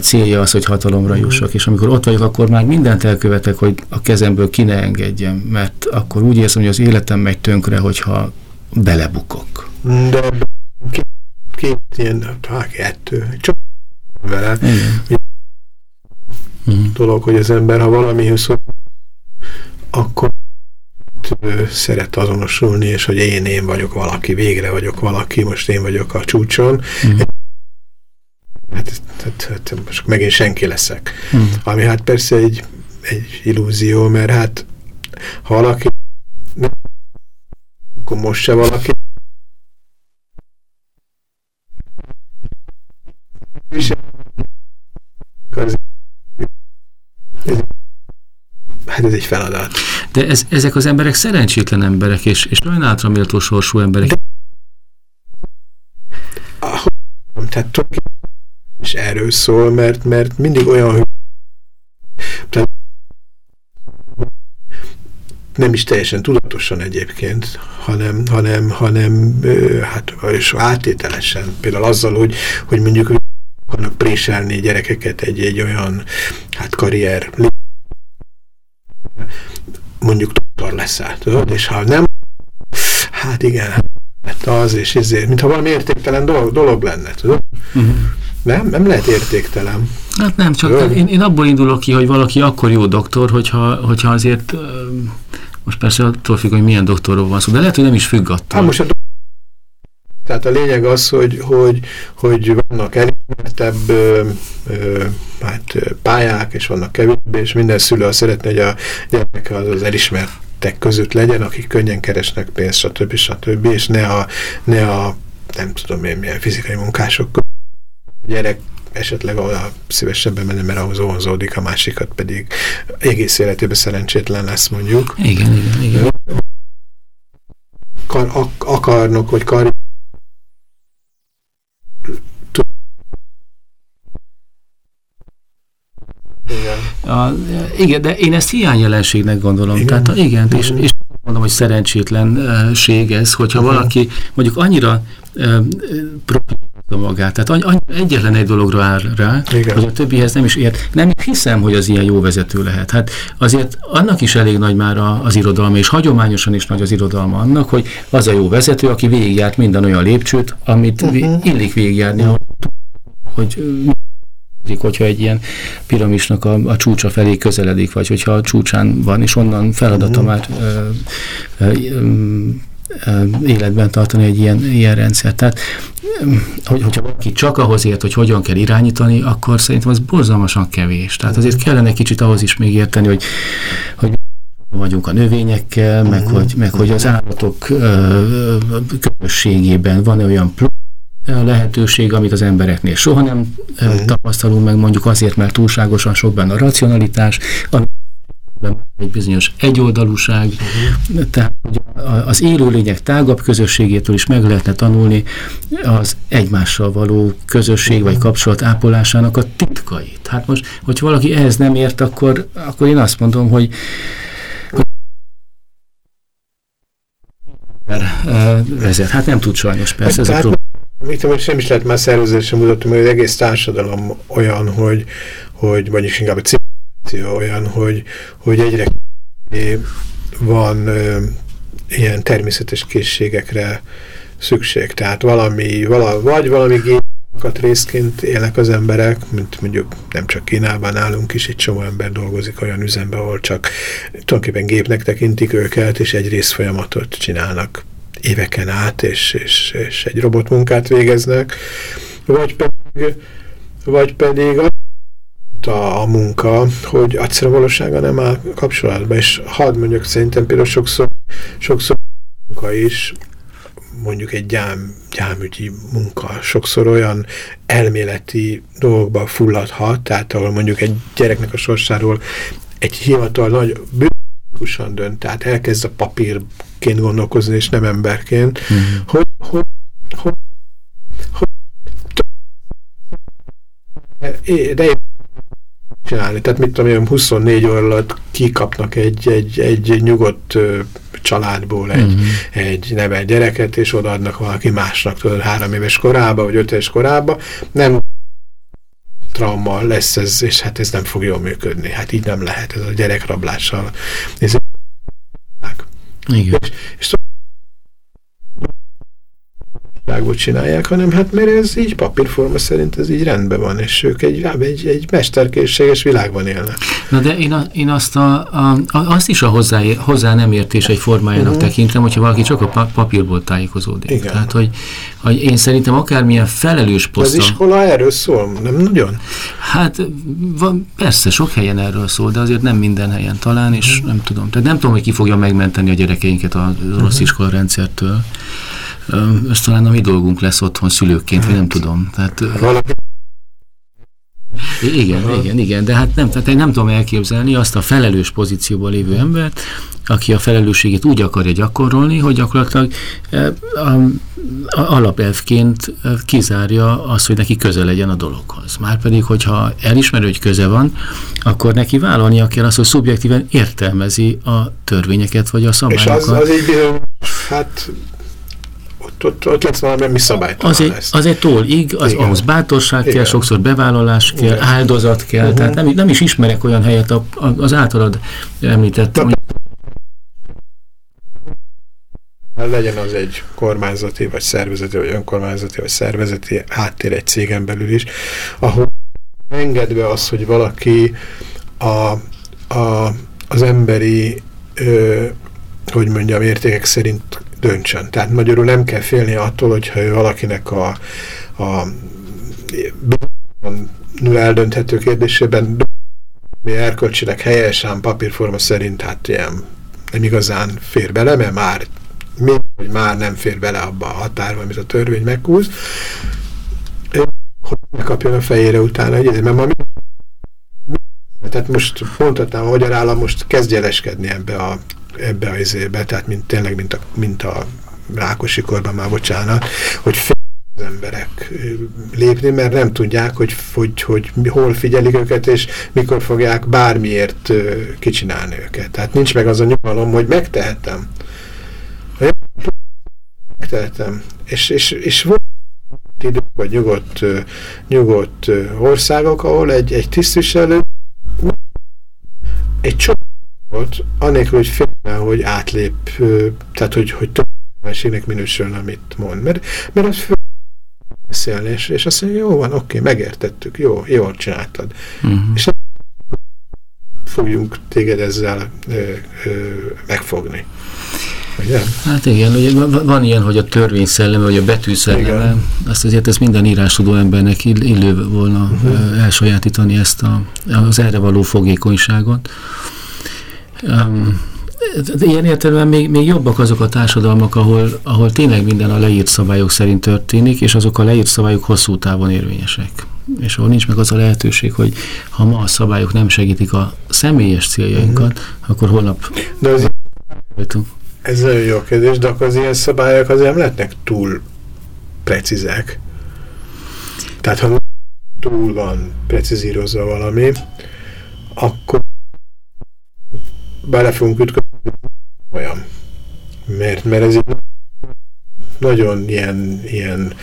célja az, hogy hatalomra uh-huh. jussak, és amikor ott vagyok, akkor már mindent elkövetek, hogy a kezemből ki ne engedjem, mert akkor úgy érzem, hogy az életem megy tönkre, hogyha belebukok. De két, két ilyen, hát kettő, csak vele, Igen uh-huh. dolog, hogy az ember, ha valamihez szól, akkor szeret azonosulni, és hogy én, én vagyok valaki, végre vagyok valaki, most én vagyok a csúcson. Uh-huh. Hát, hát, hát most megint senki leszek. Uh-huh. Ami hát persze egy, egy illúzió, mert hát ha valaki nem, akkor most se valaki az Hát ez egy feladat. De ez, ezek az emberek szerencsétlen emberek, és, és sajnálatra méltó sorsú emberek. De, ahogy, tehát és erről szól, mert, mert mindig olyan, hogy tehát nem is teljesen tudatosan egyébként, hanem, hanem, hanem hát, és átételesen, például azzal, hogy, hogy mondjuk akarnak préselni gyerekeket egy, egy olyan hát karrier mondjuk doktor leszel, tudod? És ha nem, hát igen, hát az, és ezért, mintha valami értéktelen dolog, dolog lenne, tudod? Uh-huh. Nem, nem lehet értéktelen. Hát nem, csak én, én abból indulok ki, hogy valaki akkor jó doktor, hogyha, hogyha azért most persze attól függ, hogy milyen doktorról van szó, de lehet, hogy nem is függ attól. Hát most a tehát a lényeg az, hogy, hogy, hogy vannak elismertebb hát, pályák, és vannak kevésbé, és minden szülő azt szeretné, hogy a gyermeke az, az elismertek között legyen, akik könnyen keresnek pénzt, stb. stb. és ne a, ne a nem tudom én milyen fizikai munkások a gyerek esetleg oda szívesebben menne, mert ahhoz vonzódik, a másikat pedig egész életében szerencsétlen lesz mondjuk. Igen, igen, igen. Kar, ak akarnok, vagy kar igen. A, igen, de én ezt hiányjelenségnek gondolom. Igen. Tehát igen, és, és mondom, hogy szerencsétlenség ez, hogyha -huh. valaki mondjuk annyira uh, magát. Tehát any, egyetlen egy dologra áll rá, Igen. hogy a többihez nem is ért. Nem hiszem, hogy az ilyen jó vezető lehet. Hát azért annak is elég nagy már az irodalma, és hagyományosan is nagy az irodalma annak, hogy az a jó vezető, aki végigjárt minden olyan lépcsőt, amit uh -huh. illik végigjárni, uh -huh. hogy hogyha egy ilyen piramisnak a, a csúcsa felé közeledik, vagy hogyha a csúcsán van, és onnan feladata -huh. már ö, ö, ö, életben tartani egy ilyen, ilyen rendszert. Tehát, hogy, hogyha valaki csak ahhoz ért, hogy hogyan kell irányítani, akkor szerintem az borzalmasan kevés. Tehát azért kellene kicsit ahhoz is még érteni, hogy, hogy vagyunk a növényekkel, meg, uh-huh. hogy, meg hogy az állatok ö, közösségében van-e olyan plusz lehetőség, amit az embereknél soha nem uh-huh. tapasztalunk meg, mondjuk azért, mert túlságosan sok benne a racionalitás, ami egy bizonyos egyoldalúság, uh-huh. tehát hogy az élőlények tágabb közösségétől is meg lehetne tanulni az egymással való közösség uh-huh. vagy kapcsolat ápolásának a titkait. Hát most, hogy valaki ehhez nem ért, akkor, akkor én azt mondom, hogy vezet. Hát nem tud sajnos persze ez a probléma. Mit tudom, nem is lehet már szervezésre mutatni, hogy az egész társadalom olyan, hogy, hogy vagyis inkább a civilizáció olyan, hogy, hogy egyre van ö, ilyen természetes készségekre szükség. Tehát valami, vala, vagy valami génkat részként élnek az emberek, mint mondjuk nem csak Kínában, nálunk is egy csomó ember dolgozik olyan üzemben, ahol csak tulajdonképpen gépnek tekintik őket, és egy részfolyamatot csinálnak éveken át, és, és, és egy robotmunkát végeznek, vagy pedig, vagy pedig a, a munka, hogy egyszerűen valósága nem áll kapcsolatban, és hadd mondjuk, szerintem például sokszor, sokszor munka is, mondjuk egy gyám, gyámügyi munka sokszor olyan elméleti dolgokba fulladhat, tehát ahol mondjuk egy gyereknek a sorsáról egy hivatal nagy bürokratikusan dönt, tehát elkezd a papírként gondolkozni, és nem emberként, mm. hogy, hogy, hogy, hogy de csinálni. Tehát mit tudom én, 24 óra alatt kikapnak egy, egy, egy nyugodt családból egy, mhm. -huh. egy nevel gyereket, és odaadnak valaki másnak, tudod, három éves korába, vagy öt éves korába. Nem trauma lesz ez, és hát ez nem fog jól működni. Hát így nem lehet, ez a gyerekrablással. Ez Igen. És, és világot csinálják, hanem hát mert ez így papírforma szerint ez így rendben van, és ők egy, egy, egy mesterkészséges világban élnek. Na de én, a, én azt, a, a, azt is a hozzá, hozzá nem értés egy formájának uh mhm. -huh. tekintem, hogyha valaki csak a papírból tájékozódik. Igen. Tehát, hogy, hogy én szerintem akármilyen felelős poszton... Az iskola erről szól, nem nagyon? Hát van, persze, sok helyen erről szól, de azért nem minden helyen talán, és uh mhm. -huh. nem tudom. Tehát nem tudom, hogy ki fogja megmenteni a gyerekeinket a rossz uh mhm. -huh. iskola rendszertől ez talán a mi dolgunk lesz otthon szülőként, vagy nem tudom. Tehát, igen, Aha. igen, igen, de hát nem, tehát én nem tudom elképzelni azt a felelős pozícióban lévő embert, aki a felelősségét úgy akarja gyakorolni, hogy gyakorlatilag a, a, alapelvként kizárja azt, hogy neki köze legyen a dologhoz. Márpedig, hogyha elismerő, hogy köze van, akkor neki vállalnia kell azt, hogy szubjektíven értelmezi a törvényeket, vagy a szabályokat. És az, az így, hát ott, ott, ott valami szabálytalan az egy, lesz. Az egy ig, az, ahhoz bátorság Igen. kell, sokszor bevállalás kell, Igen. áldozat kell, uh -huh. tehát nem, nem is ismerek olyan helyet, a, a, az általad említett, hogy legyen az egy kormányzati, vagy szervezeti, vagy önkormányzati, vagy szervezeti háttér egy cégen belül is, ahol engedve az, hogy valaki a, a, az emberi, ö, hogy mondjam, értékek szerint döntsön. Tehát magyarul nem kell félni attól, hogyha ő valakinek a, a eldönthető kérdésében mi erkölcsileg helyes, ám papírforma szerint hát ilyen nem igazán fér bele, mert már még, hogy már nem fér bele abba a határba, amit a törvény meghúz, hogy megkapjon a fejére utána egy mert ma mi, tehát most mondhatnám, a magyar állam most kezd jeleskedni ebbe a, ebbe a izébe, tehát mint, tényleg, mint a, mint a Rákosi korban már bocsánat, hogy az emberek lépni, mert nem tudják, hogy, hogy, hogy hol figyelik őket, és mikor fogják bármiért kicsinálni őket. Tehát nincs meg az a nyugalom, hogy megtehetem. Megtehetem. És, és, és volt idők, vagy nyugodt, nyugodt országok, ahol egy, egy tisztviselő egy csoportot, anélkül, hogy félne, hogy átlép, tehát hogy, hogy több minősülne, amit mond. Mert, mert az föl beszélni, és, és azt mondja, jó van, oké, megértettük, jó, jól csináltad. Uh mhm. -huh. És fogjunk téged ezzel ö, ö, megfogni. Ugye? Hát igen, ugye van ilyen, hogy a törvény szelleme, vagy a betű szelleme, igen. azt azért ez minden tudó embernek illő volna uh mhm. -huh. elsajátítani ezt a, az erre való fogékonyságot. Um, Ilyen értelemben még, még jobbak azok a társadalmak, ahol, ahol tényleg minden a leírt szabályok szerint történik, és azok a leírt szabályok hosszú távon érvényesek. És ahol nincs meg az a lehetőség, hogy ha ma a szabályok nem segítik a személyes céljainkat, mm -hmm. akkor holnap... De az ez nagyon jó kérdés, de akkor az ilyen szabályok azért nem lehetnek túl precízek. Tehát ha túl van precizírozva valami, akkor bele fogunk ütközni olyan. Mert, mert ez egy nagyon ilyen, ilyen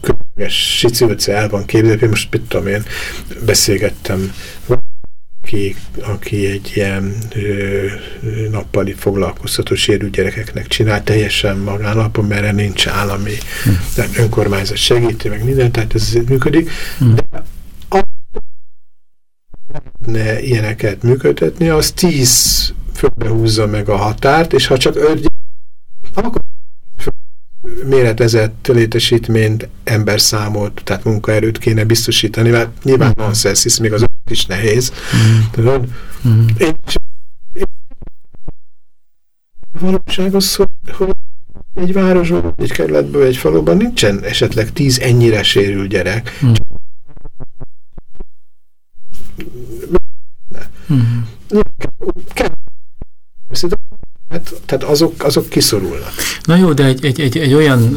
különleges sicilce el van képzelve. Most mit tudom én, beszélgettem aki, aki egy ilyen ö, nappali foglalkoztató sérült gyerekeknek csinál, teljesen magánlapon, mert erre nincs állami hm. önkormányzat segíti, meg minden, tehát ez működik. Hm. De ne ilyeneket működtetni, az tíz fölbe húzza meg a határt, és ha csak öt akkor méretezett létesítményt, emberszámot, tehát munkaerőt kéne biztosítani, mert nyilván mm. nonsense, hisz még az öt is nehéz. Mm. Tudod? Mm. Én, én, valóság az, hogy, hogy egy városban, egy kerületből, egy faluban nincsen esetleg tíz ennyire sérült gyerek. Mm. Mm. Kell Hát, tehát azok, azok kiszorulnak. Na jó, de egy, egy, egy, egy olyan,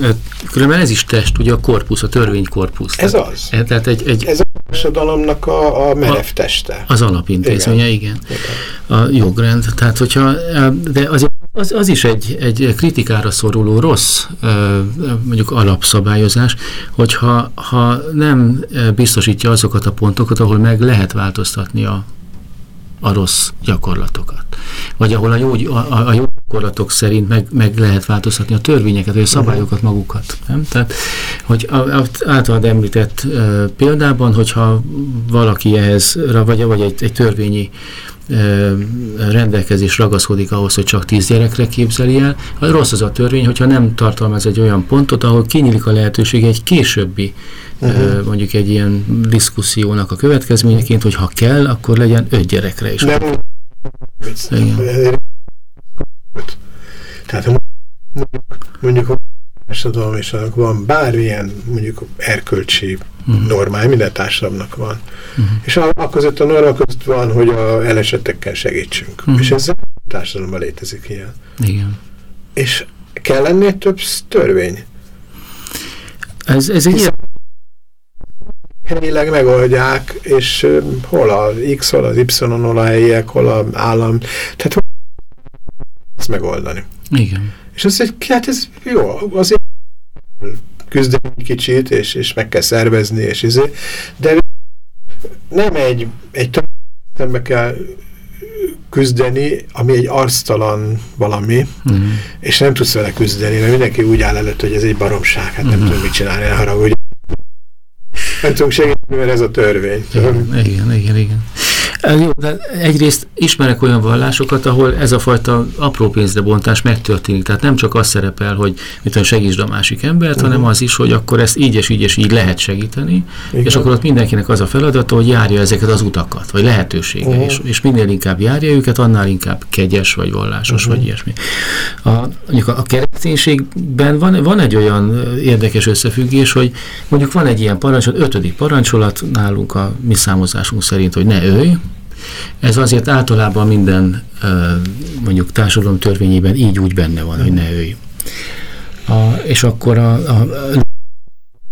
különben ez is test, ugye a korpusz, a törvénykorpusz. Ez tehát, az. E, tehát egy, egy, ez a társadalomnak a, a merev teste. Az alapintézménye, igen. igen. igen. A jogrend. Tehát, hogyha, de az, az, az is egy, egy kritikára szoruló rossz mondjuk alapszabályozás, hogyha ha nem biztosítja azokat a pontokat, ahol meg lehet változtatni a a rossz gyakorlatokat. Vagy ahol a jó, a, a jó gyakorlatok szerint meg, meg lehet változtatni a törvényeket, vagy a szabályokat magukat. Nem? Tehát, hogy általad említett uh, példában, hogyha valaki ehhez, vagy, vagy egy, egy törvényi rendelkezés ragaszkodik ahhoz, hogy csak tíz gyerekre képzeli el. Rossz az a törvény, hogyha nem tartalmaz egy olyan pontot, ahol kinyílik a lehetőség egy későbbi, uh-huh. mondjuk egy ilyen diszkusziónak a következményeként, hogy ha kell, akkor legyen öt gyerekre is. Nem. Tehát mondjuk, mondjuk a társadalom és annak van bármilyen mondjuk erkölcsi uh-huh. normája, minden társadalomnak van. Uh-huh. És a, között a norma között van, hogy a elesetekkel segítsünk. Uh-huh. És ez a társadalomban létezik ilyen. Igen. És kell lenni több törvény? Ez, ez egy ilyen helyileg megoldják, és hol a X, hol az Y, hol a helyiek, hol a állam. Tehát hogy ezt megoldani. Igen. És az egy, hát ez jó, azért küzdeni kicsit, és, és meg kell szervezni, és izé, de nem egy, egy szembe kell küzdeni, ami egy arctalan valami, mhm. -huh. és nem tudsz vele küzdeni, mert mindenki úgy áll előtt, hogy ez egy baromság, hát nem mhm. tudom mit csinálni, ne haragudj. Nem tudunk segíteni, mert ez a törvény. Igen, igen, igen. igen. Jó, de egyrészt ismerek olyan vallásokat, ahol ez a fajta apró pénzre bontás megtörténik. Tehát nem csak az szerepel, hogy mit tudom, segítsd a másik embert, uh-huh. hanem az is, hogy akkor ezt így és így és így lehet segíteni, Igen. és akkor ott mindenkinek az a feladata, hogy járja ezeket az utakat, vagy lehetősége, uh-huh. és, és minél inkább járja őket, annál inkább kegyes, vagy vallásos, uh-huh. vagy ilyesmi. A, mondjuk a, a kereszténységben van, van egy olyan érdekes összefüggés, hogy mondjuk van egy ilyen parancsolat, ötödik parancsolat nálunk a mi számozásunk szerint, hogy ne ölj, ez azért általában minden mondjuk társadalom törvényében így úgy benne van, hogy ne ölj. A, és akkor a, a,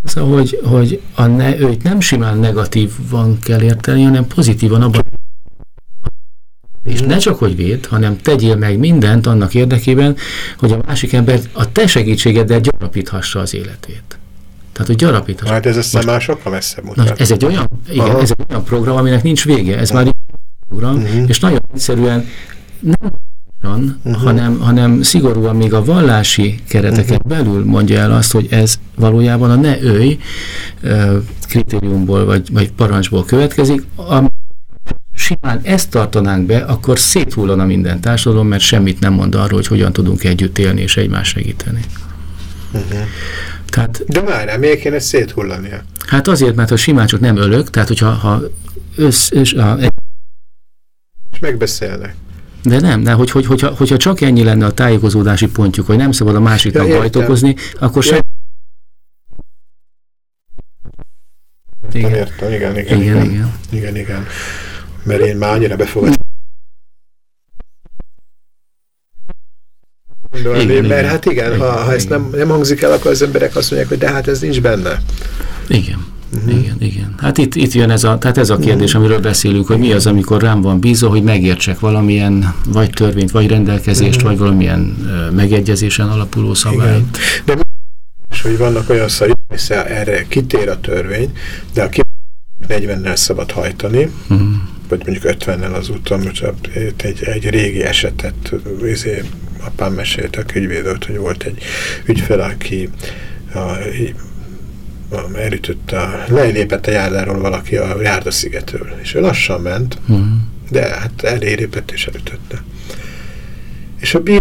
az, hogy, hogy a ne, őt nem simán negatívan kell érteni, hanem pozitívan abban, és ne csak, hogy véd, hanem tegyél meg mindent annak érdekében, hogy a másik ember a te segítségeddel gyarapíthassa az életét. Tehát, hogy gyarapíthassa. Hát ez a már sokkal messzebb mutat. ez egy olyan, igen, ez egy olyan program, aminek nincs vége. Ez Aha. már program, uh-huh. és nagyon egyszerűen nem uh-huh. hanem, hanem szigorúan még a vallási kereteken uh-huh. belül mondja el azt, hogy ez valójában a ne őj kritériumból vagy, vagy parancsból következik, ami simán ezt tartanánk be, akkor széthullana minden társadalom, mert semmit nem mond arról, hogy hogyan tudunk együtt élni és egymást segíteni. Uh-huh. Tehát, De várjál, miért kéne széthullania? Hát azért, mert ha simán csak nem ölök, tehát hogyha ha össz, össz, a, és megbeszélnek. De nem, de hogy, hogy, hogyha, hogyha csak ennyi lenne a tájékozódási pontjuk, hogy nem szabad a másiknak ja, bajt okozni, akkor sem... Igen. Értem, igen, igen, igen, igen, igen. igen, igen. Mert én már annyira befogadom. Gondolni, igen, mert igen. hát igen, igen, ha, ha ezt nem, nem hangzik el, akkor az emberek azt mondják, hogy de hát ez nincs benne. Igen. Uh-huh. Igen, igen. Hát itt, itt jön ez a, tehát ez a kérdés, amiről beszélünk, hogy mi az, amikor rám van bízó, hogy megértsek valamilyen vagy törvényt, vagy rendelkezést, uh-huh. vagy valamilyen uh, megegyezésen alapuló szabályt. Igen. De és hogy vannak olyan szari, erre kitér a törvény, de aki 40-nel szabad hajtani, uh-huh. vagy mondjuk 50-nel az úton, most egy, egy régi esetet izé, apám mesélte a ügyvédőt, hogy volt egy ügyfel, aki a, elütötte, lelépett a járdáról valaki a járdaszigetről, és ő lassan ment, uh. -huh. de hát elérépett és elütötte. És a bíró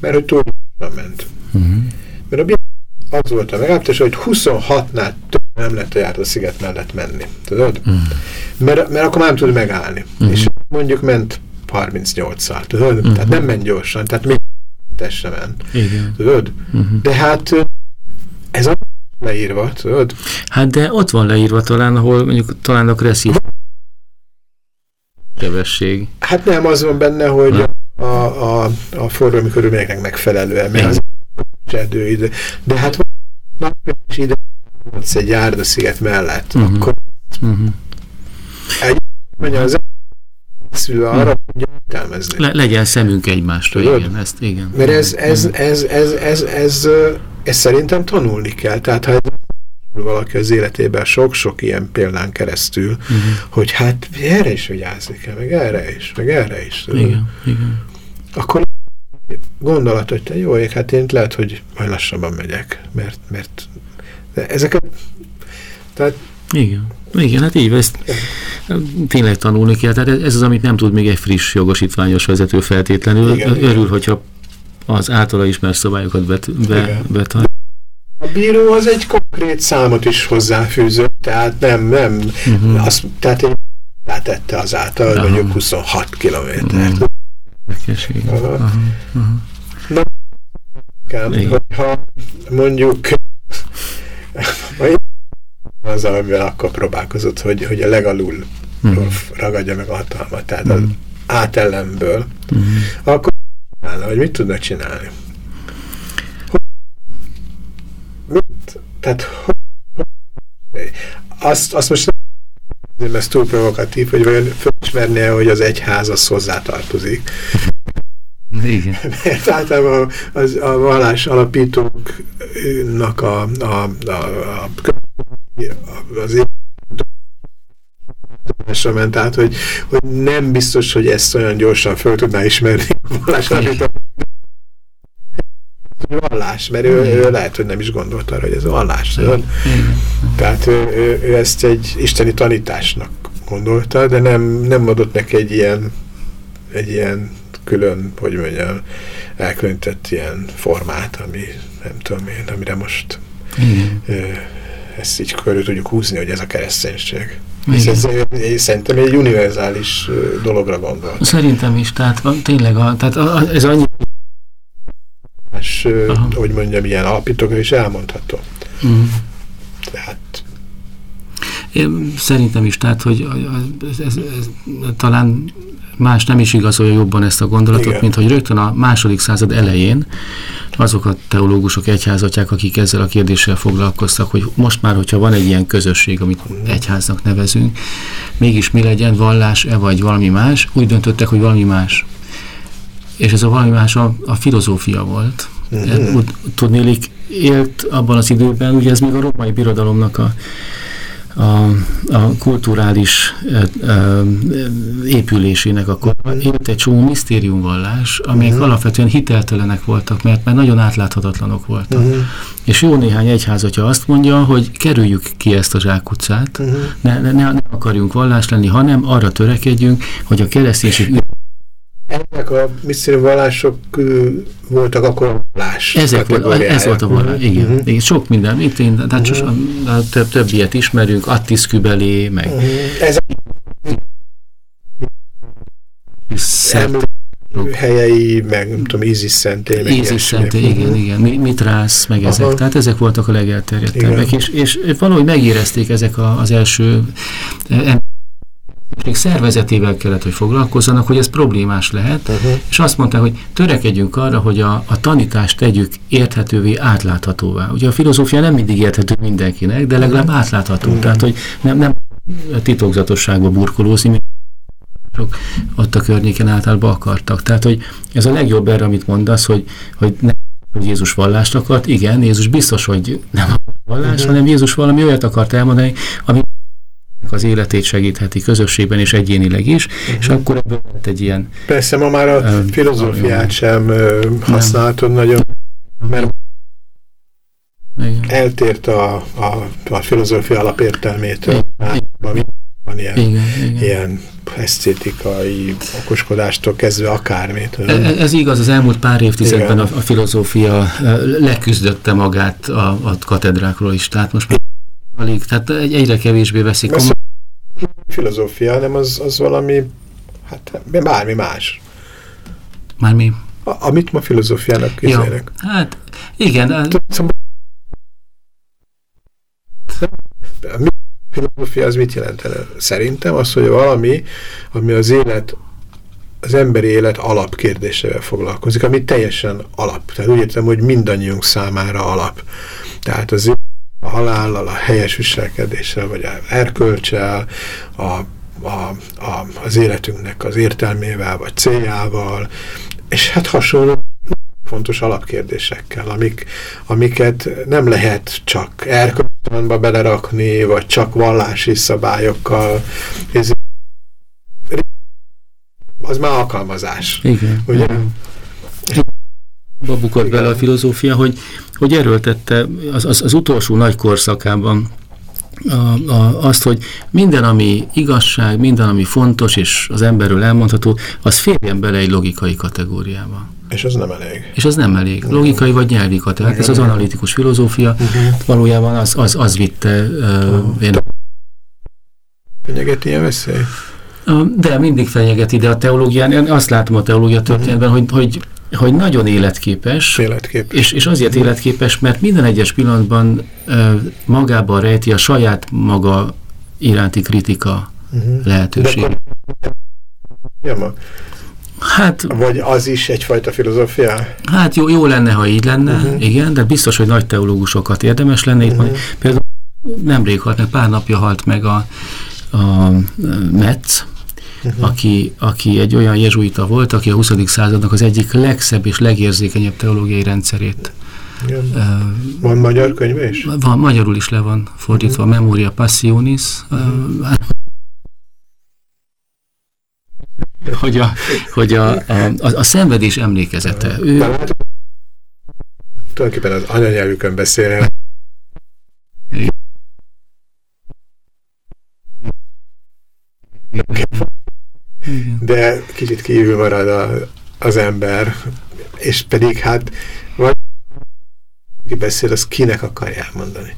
mert hogy túl ment. Uh. -huh. Mert a bíró az volt a megállapítás, hogy 26-nál több nem lehet a járdasziget mellett menni. Tudod? -huh. mert, mert akkor már nem tud megállni. -huh. És mondjuk ment 38-szal, tudod? -huh. Tehát nem ment gyorsan, tehát még tesse ment. Igen. Tudod? -huh. De hát ez a leírva, tudod? Hát de ott van leírva talán, ahol mondjuk talán a kresszív kevesség. Hát nem, az van benne, hogy a, a, a forgalmi körülményeknek megfelelően, mert az erdőidő. De hát napjás ide egy járdasziget mellett, uh mhm. -huh. akkor uh mhm. -huh. egy mondja, az szülő arra, hogy értelmezni. Le, legyen szemünk egymástól, igen, ezt, igen. Mert ez, ez, ez, ez, ez, ez, ez szerintem tanulni kell. Tehát ha valaki az életében sok-sok ilyen példán keresztül, uh -huh. hogy hát erre is vigyázni kell, meg erre is, meg erre is. Igen, igen. Akkor gondolat, hogy te jó, hát én lehet, hogy majd lassabban megyek, mert, mert de ezeket tehát igen. Igen, hát így ezt tényleg tanulni kell. Tehát ez az, amit nem tud még egy friss jogosítványos vezető feltétlenül. Igen, Örül, igen. hogyha az általa ismert szabályokat bet, be, betartja. A bíró az egy konkrét számot is hozzáfűzött, tehát nem, nem, uh mhm. -huh. azt, tehát egy tette az által, hogy mondjuk 26 kilométert. Uh -huh. uh -huh. uh -huh. Na, hogyha mondjuk az, amivel akkor próbálkozott, hogy, hogy a legalul uh-huh. ragadja meg a hatalmat, tehát uh-huh. az átellemből, uh-huh. akkor hogy mit tudnak csinálni? Mit? Tehát azt, azt most nem ez túl provokatív, hogy vajon felismernie, hogy az egyház az hozzátartozik. Igen. Mert (laughs) általában az, a vallás alapítóknak a, a, a, a az tudomásra ment, tehát hogy, hogy nem biztos, hogy ezt olyan gyorsan föl tudná ismerni a vallás alapító. vallás, mert ő, ő lehet, hogy nem is gondolt arra, hogy ez a vallás. Igen. Tehát ő, ő, ő ezt egy isteni tanításnak gondolta, de nem, nem adott neki egy ilyen, egy ilyen külön, hogy mondjam, elkülönített ilyen formát, ami nem tudom én, amire most Igen. ezt így körül tudjuk húzni, hogy ez a kereszténység. Ez, ez, ez, szerintem egy univerzális dologra gondol. Szerintem is, tehát tényleg a, tehát a, ez annyi... És, hogy mondjam, ilyen alapítókra is elmondható. Uh-huh. Tehát én szerintem is, tehát, hogy ez, ez, ez, talán más nem is igazolja jobban ezt a gondolatot, Igen. mint hogy rögtön a második század elején azok a teológusok egyházatják, akik ezzel a kérdéssel foglalkoztak, hogy most már, hogyha van egy ilyen közösség, amit egyháznak nevezünk, mégis mi legyen, vallás-e vagy valami más, úgy döntöttek, hogy valami más. És ez a valami más a, a filozófia volt. Uh-huh. Tudnélik, élt abban az időben, ugye ez még a romai birodalomnak a a, a kulturális e, e, épülésének akkor élt egy csomó misztériumvallás, amelyek uh-huh. alapvetően hiteltelenek voltak, mert már nagyon átláthatatlanok voltak. Uh-huh. És jó néhány egyház, hogyha azt mondja, hogy kerüljük ki ezt a zsákutcát, uh-huh. ne, ne, ne akarjunk vallás lenni, hanem arra törekedjünk, hogy a kereszténység ennek a misztérium vallások voltak akkor a vallás Ezek volt, ez volt a vallás, igen. Uh mhm. -huh. igen. Sok minden, itt én, tehát uh mhm. -huh. több, több ilyet ismerünk, Attis Kübelé, meg... Uh mhm. -huh. Ez Szent helyei, meg nem tudom, Isis szentély. Isis szentély, igen, igen. Mitrász, meg Aha. ezek. Tehát ezek voltak a legelterjedtebbek. És, és valahogy megérezték ezek a, az első még szervezetével kellett, hogy foglalkozzanak, hogy ez problémás lehet, uh-huh. és azt mondták, hogy törekedjünk arra, hogy a, a tanítást tegyük érthetővé, átláthatóvá. Ugye a filozófia nem mindig érthető mindenkinek, de legalább átlátható. Uh-huh. Tehát, hogy nem, nem titokzatosságba burkolózni, mint ott a környéken általában akartak. Tehát, hogy ez a legjobb erre, amit mondasz, hogy, hogy nem hogy Jézus vallást akart, igen, Jézus biztos, hogy nem akart vallást, uh-huh. hanem Jézus valami olyat akart elmondani, ami az életét segítheti közösségben és egyénileg is, uh-huh. és akkor ebből lett egy ilyen... Persze, ma már a uh, filozófiát sem uh, használhatod nagyon, mert igen. eltért a, a, a filozófia alapértelmétől. Van ilyen, igen, igen. ilyen esztétikai okoskodástól kezdve akármit. Ez, ez igaz, az elmúlt pár évtizedben a, a filozófia leküzdötte magát a, a katedrákról is, tehát most már alig, tehát egyre kevésbé veszik. Mert filozófia, hanem az, az valami, hát bármi más. Már mi? A, amit ma filozófiának kézélek. Ja, hát igen. A filozófia az mit jelentene? Szerintem az, hogy valami, ami az élet, az emberi élet alapkérdésével foglalkozik, ami teljesen alap. Tehát úgy értem, hogy mindannyiunk számára alap. Tehát az a halállal, a helyes viselkedéssel, vagy a erkölcsel, a, a, a, az életünknek az értelmével, vagy céljával, és hát hasonló fontos alapkérdésekkel, amik, amiket nem lehet csak erkölcsönbe belerakni, vagy csak vallási szabályokkal. Ez, az már alkalmazás. Igen. Ugye? Igen bukott bele a filozófia, hogy, hogy erőltette az, az, az utolsó nagy korszakában a, a, azt, hogy minden, ami igazság, minden, ami fontos, és az emberről elmondható, az férjen bele egy logikai kategóriába. És az nem elég. És az nem elég. Logikai vagy nyelvi kategória. Ez az analitikus filozófia uh-huh. valójában az, az, az vitte uh, én... Fenyegeti ilyen veszély? De mindig fenyegeti, de a teológián, én azt látom a teológia történetben, uh-huh. hogy, hogy hogy nagyon életképes, életképes. És, és azért életképes, mert minden egyes pillanatban ö, magában rejti a saját maga iránti kritika uh-huh. lehetőség. Ja, Hát, Vagy az is egyfajta filozófia? Hát jó, jó lenne, ha így lenne, uh-huh. igen, de biztos, hogy nagy teológusokat érdemes lenne. Itt majd, például nemrég halt meg, pár napja halt meg a, a Metz, uh-huh. aki, aki egy olyan jezsuita volt, aki a 20. századnak az egyik legszebb és legérzékenyebb teológiai rendszerét igen. Uh, van magyar könyve is? Van, magyarul is le van fordítva, uh-huh. Memoria Passionis. Uh-huh. Uh, hogy a, hogy a, a, a, a szenvedés emlékezete. Ő, tulajdonképpen az anyanyelvükön beszélnek. De kicsit kívül marad a, az ember, és pedig hát vagy aki beszél, az kinek akarja elmondani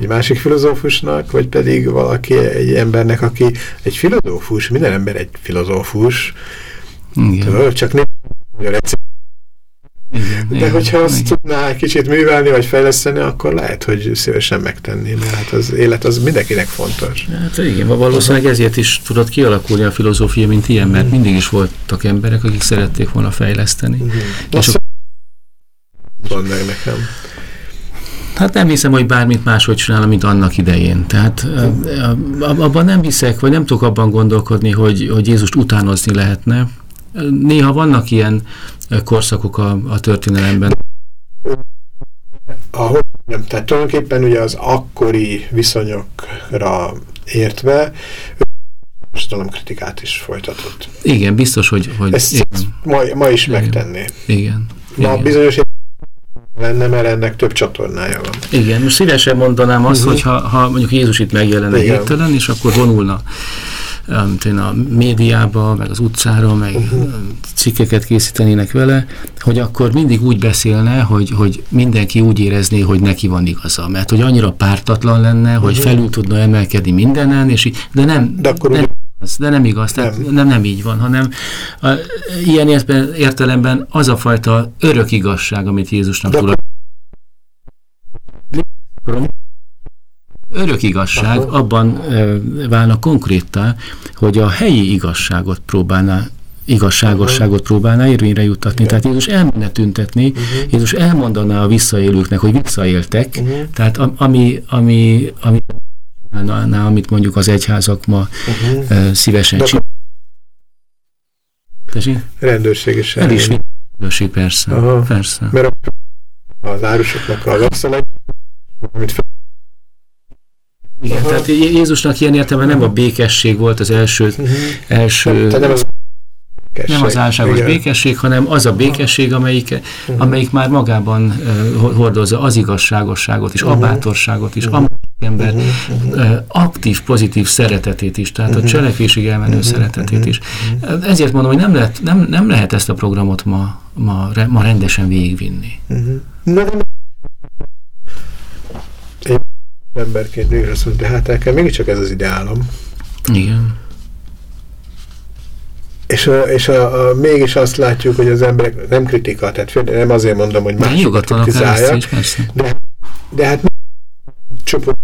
egy másik filozófusnak, vagy pedig valaki, egy embernek, aki egy filozófus, minden ember egy filozófus, Igen. csak nem nagyon egyszerű. Igen, De igen, hogyha azt igen. tudná egy kicsit művelni, vagy fejleszteni, akkor lehet, hogy szívesen megtenni, mert hát az élet az mindenkinek fontos. Hát igen, valószínűleg ezért is tudott kialakulni a filozófia, mint ilyen, mert mindig is voltak emberek, akik szerették volna fejleszteni. Mm. És Azt Mondd meg nekem. Hát nem hiszem, hogy bármit máshogy csinálna, mint annak idején. Tehát abban nem hiszek, vagy nem tudok abban gondolkodni, hogy, hogy Jézust utánozni lehetne. Néha vannak ilyen korszakok a, a történelemben. Ahogy nem, tehát tulajdonképpen ugye az akkori viszonyokra értve kritikát is folytatott. Igen, biztos, hogy... hogy Ezt igen. Ma, ma is igen. megtenné. Igen. Ma igen. bizonyos lenne, mert ennek több csatornája van. Igen, most szívesen mondanám azt, uh mhm. -huh. hogy ha, ha mondjuk Jézus itt megjelenne hirtelen, és akkor vonulna um, a médiába, meg az utcára, meg uh mhm. -huh. cikkeket készítenének vele, hogy akkor mindig úgy beszélne, hogy, hogy mindenki úgy érezné, hogy neki van igaza, mert hogy annyira pártatlan lenne, hogy mhm. felül tudna emelkedni mindenen, és így, de nem, de akkor nem, igaz, de nem igaz, tehát nem, nem, nem így van, hanem a, ilyen értelemben az a fajta örök igazság, amit Jézusnak de Örök igazság Aha. abban válna konkrétá, hogy a helyi igazságot próbálná igazságosságot próbálná érvényre juttatni. Igen. Tehát Jézus elmenne tüntetni, uh -huh. Jézus elmondaná a visszaélőknek, hogy visszaéltek, uh -huh. tehát ami, ami, ami annál, amit mondjuk az egyházak ma uh -huh. szívesen csinálnak. Rendőrség is. El is rendőrség, persze. Aha. persze. Mert az árusoknak az asszony, amit fel igen, Aha. tehát Jézusnak ilyen értelme nem a békesség volt az első, uh -huh. első nem, nem az békesség. Nem az álságos Igen. békesség, hanem az a békesség, amelyik, uh -huh. amelyik már magában uh, hordozza az igazságosságot és uh -huh. a bátorságot is, uh -huh. a ember uh -huh. uh, aktív, pozitív szeretetét is, tehát uh -huh. a cselekvésig elmenő uh -huh. szeretetét is. Uh -huh. Ezért mondom, hogy nem lehet, nem, nem lehet ezt a programot ma, ma, ma rendesen végigvinni. Uh -huh. Na, én emberként végre azt de hát kell, mégiscsak ez az ideálom. Igen. És, a, és a, a, mégis azt látjuk, hogy az emberek nem kritika, tehát nem azért mondom, hogy másokat kritizálják, de, de hát csoport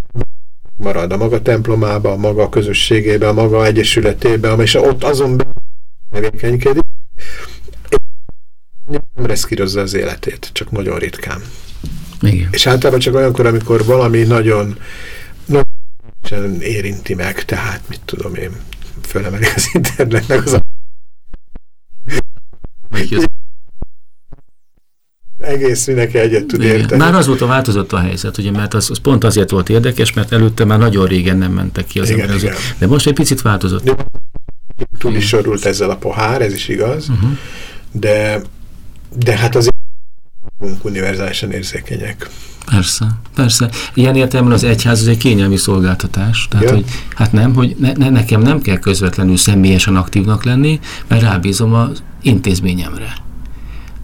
marad a maga templomába, a maga közösségébe, a maga egyesületébe, és ott azon tevékenykedik, nem reszkírozza az életét, csak nagyon ritkán. Igen. És általában csak olyankor, amikor valami nagyon, nagyon érinti meg, tehát mit tudom én, fölemelik az internetnek az a egész mindenki egyet tud Igen. érteni. Már azóta változott a helyzet, ugye, mert az, az pont azért volt érdekes, mert előtte már nagyon régen nem mentek ki az igen, ember. Igen. De most egy picit változott. De, túl is sorult ezzel a pohár, ez is igaz, uh -huh. de, de hát azért univerzálisan érzékenyek. Persze, persze. Ilyen értelemben az egyház az egy kényelmi szolgáltatás. Tehát, ja. hogy hát nem, hogy ne, ne, nekem nem kell közvetlenül személyesen aktívnak lenni, mert rábízom az intézményemre.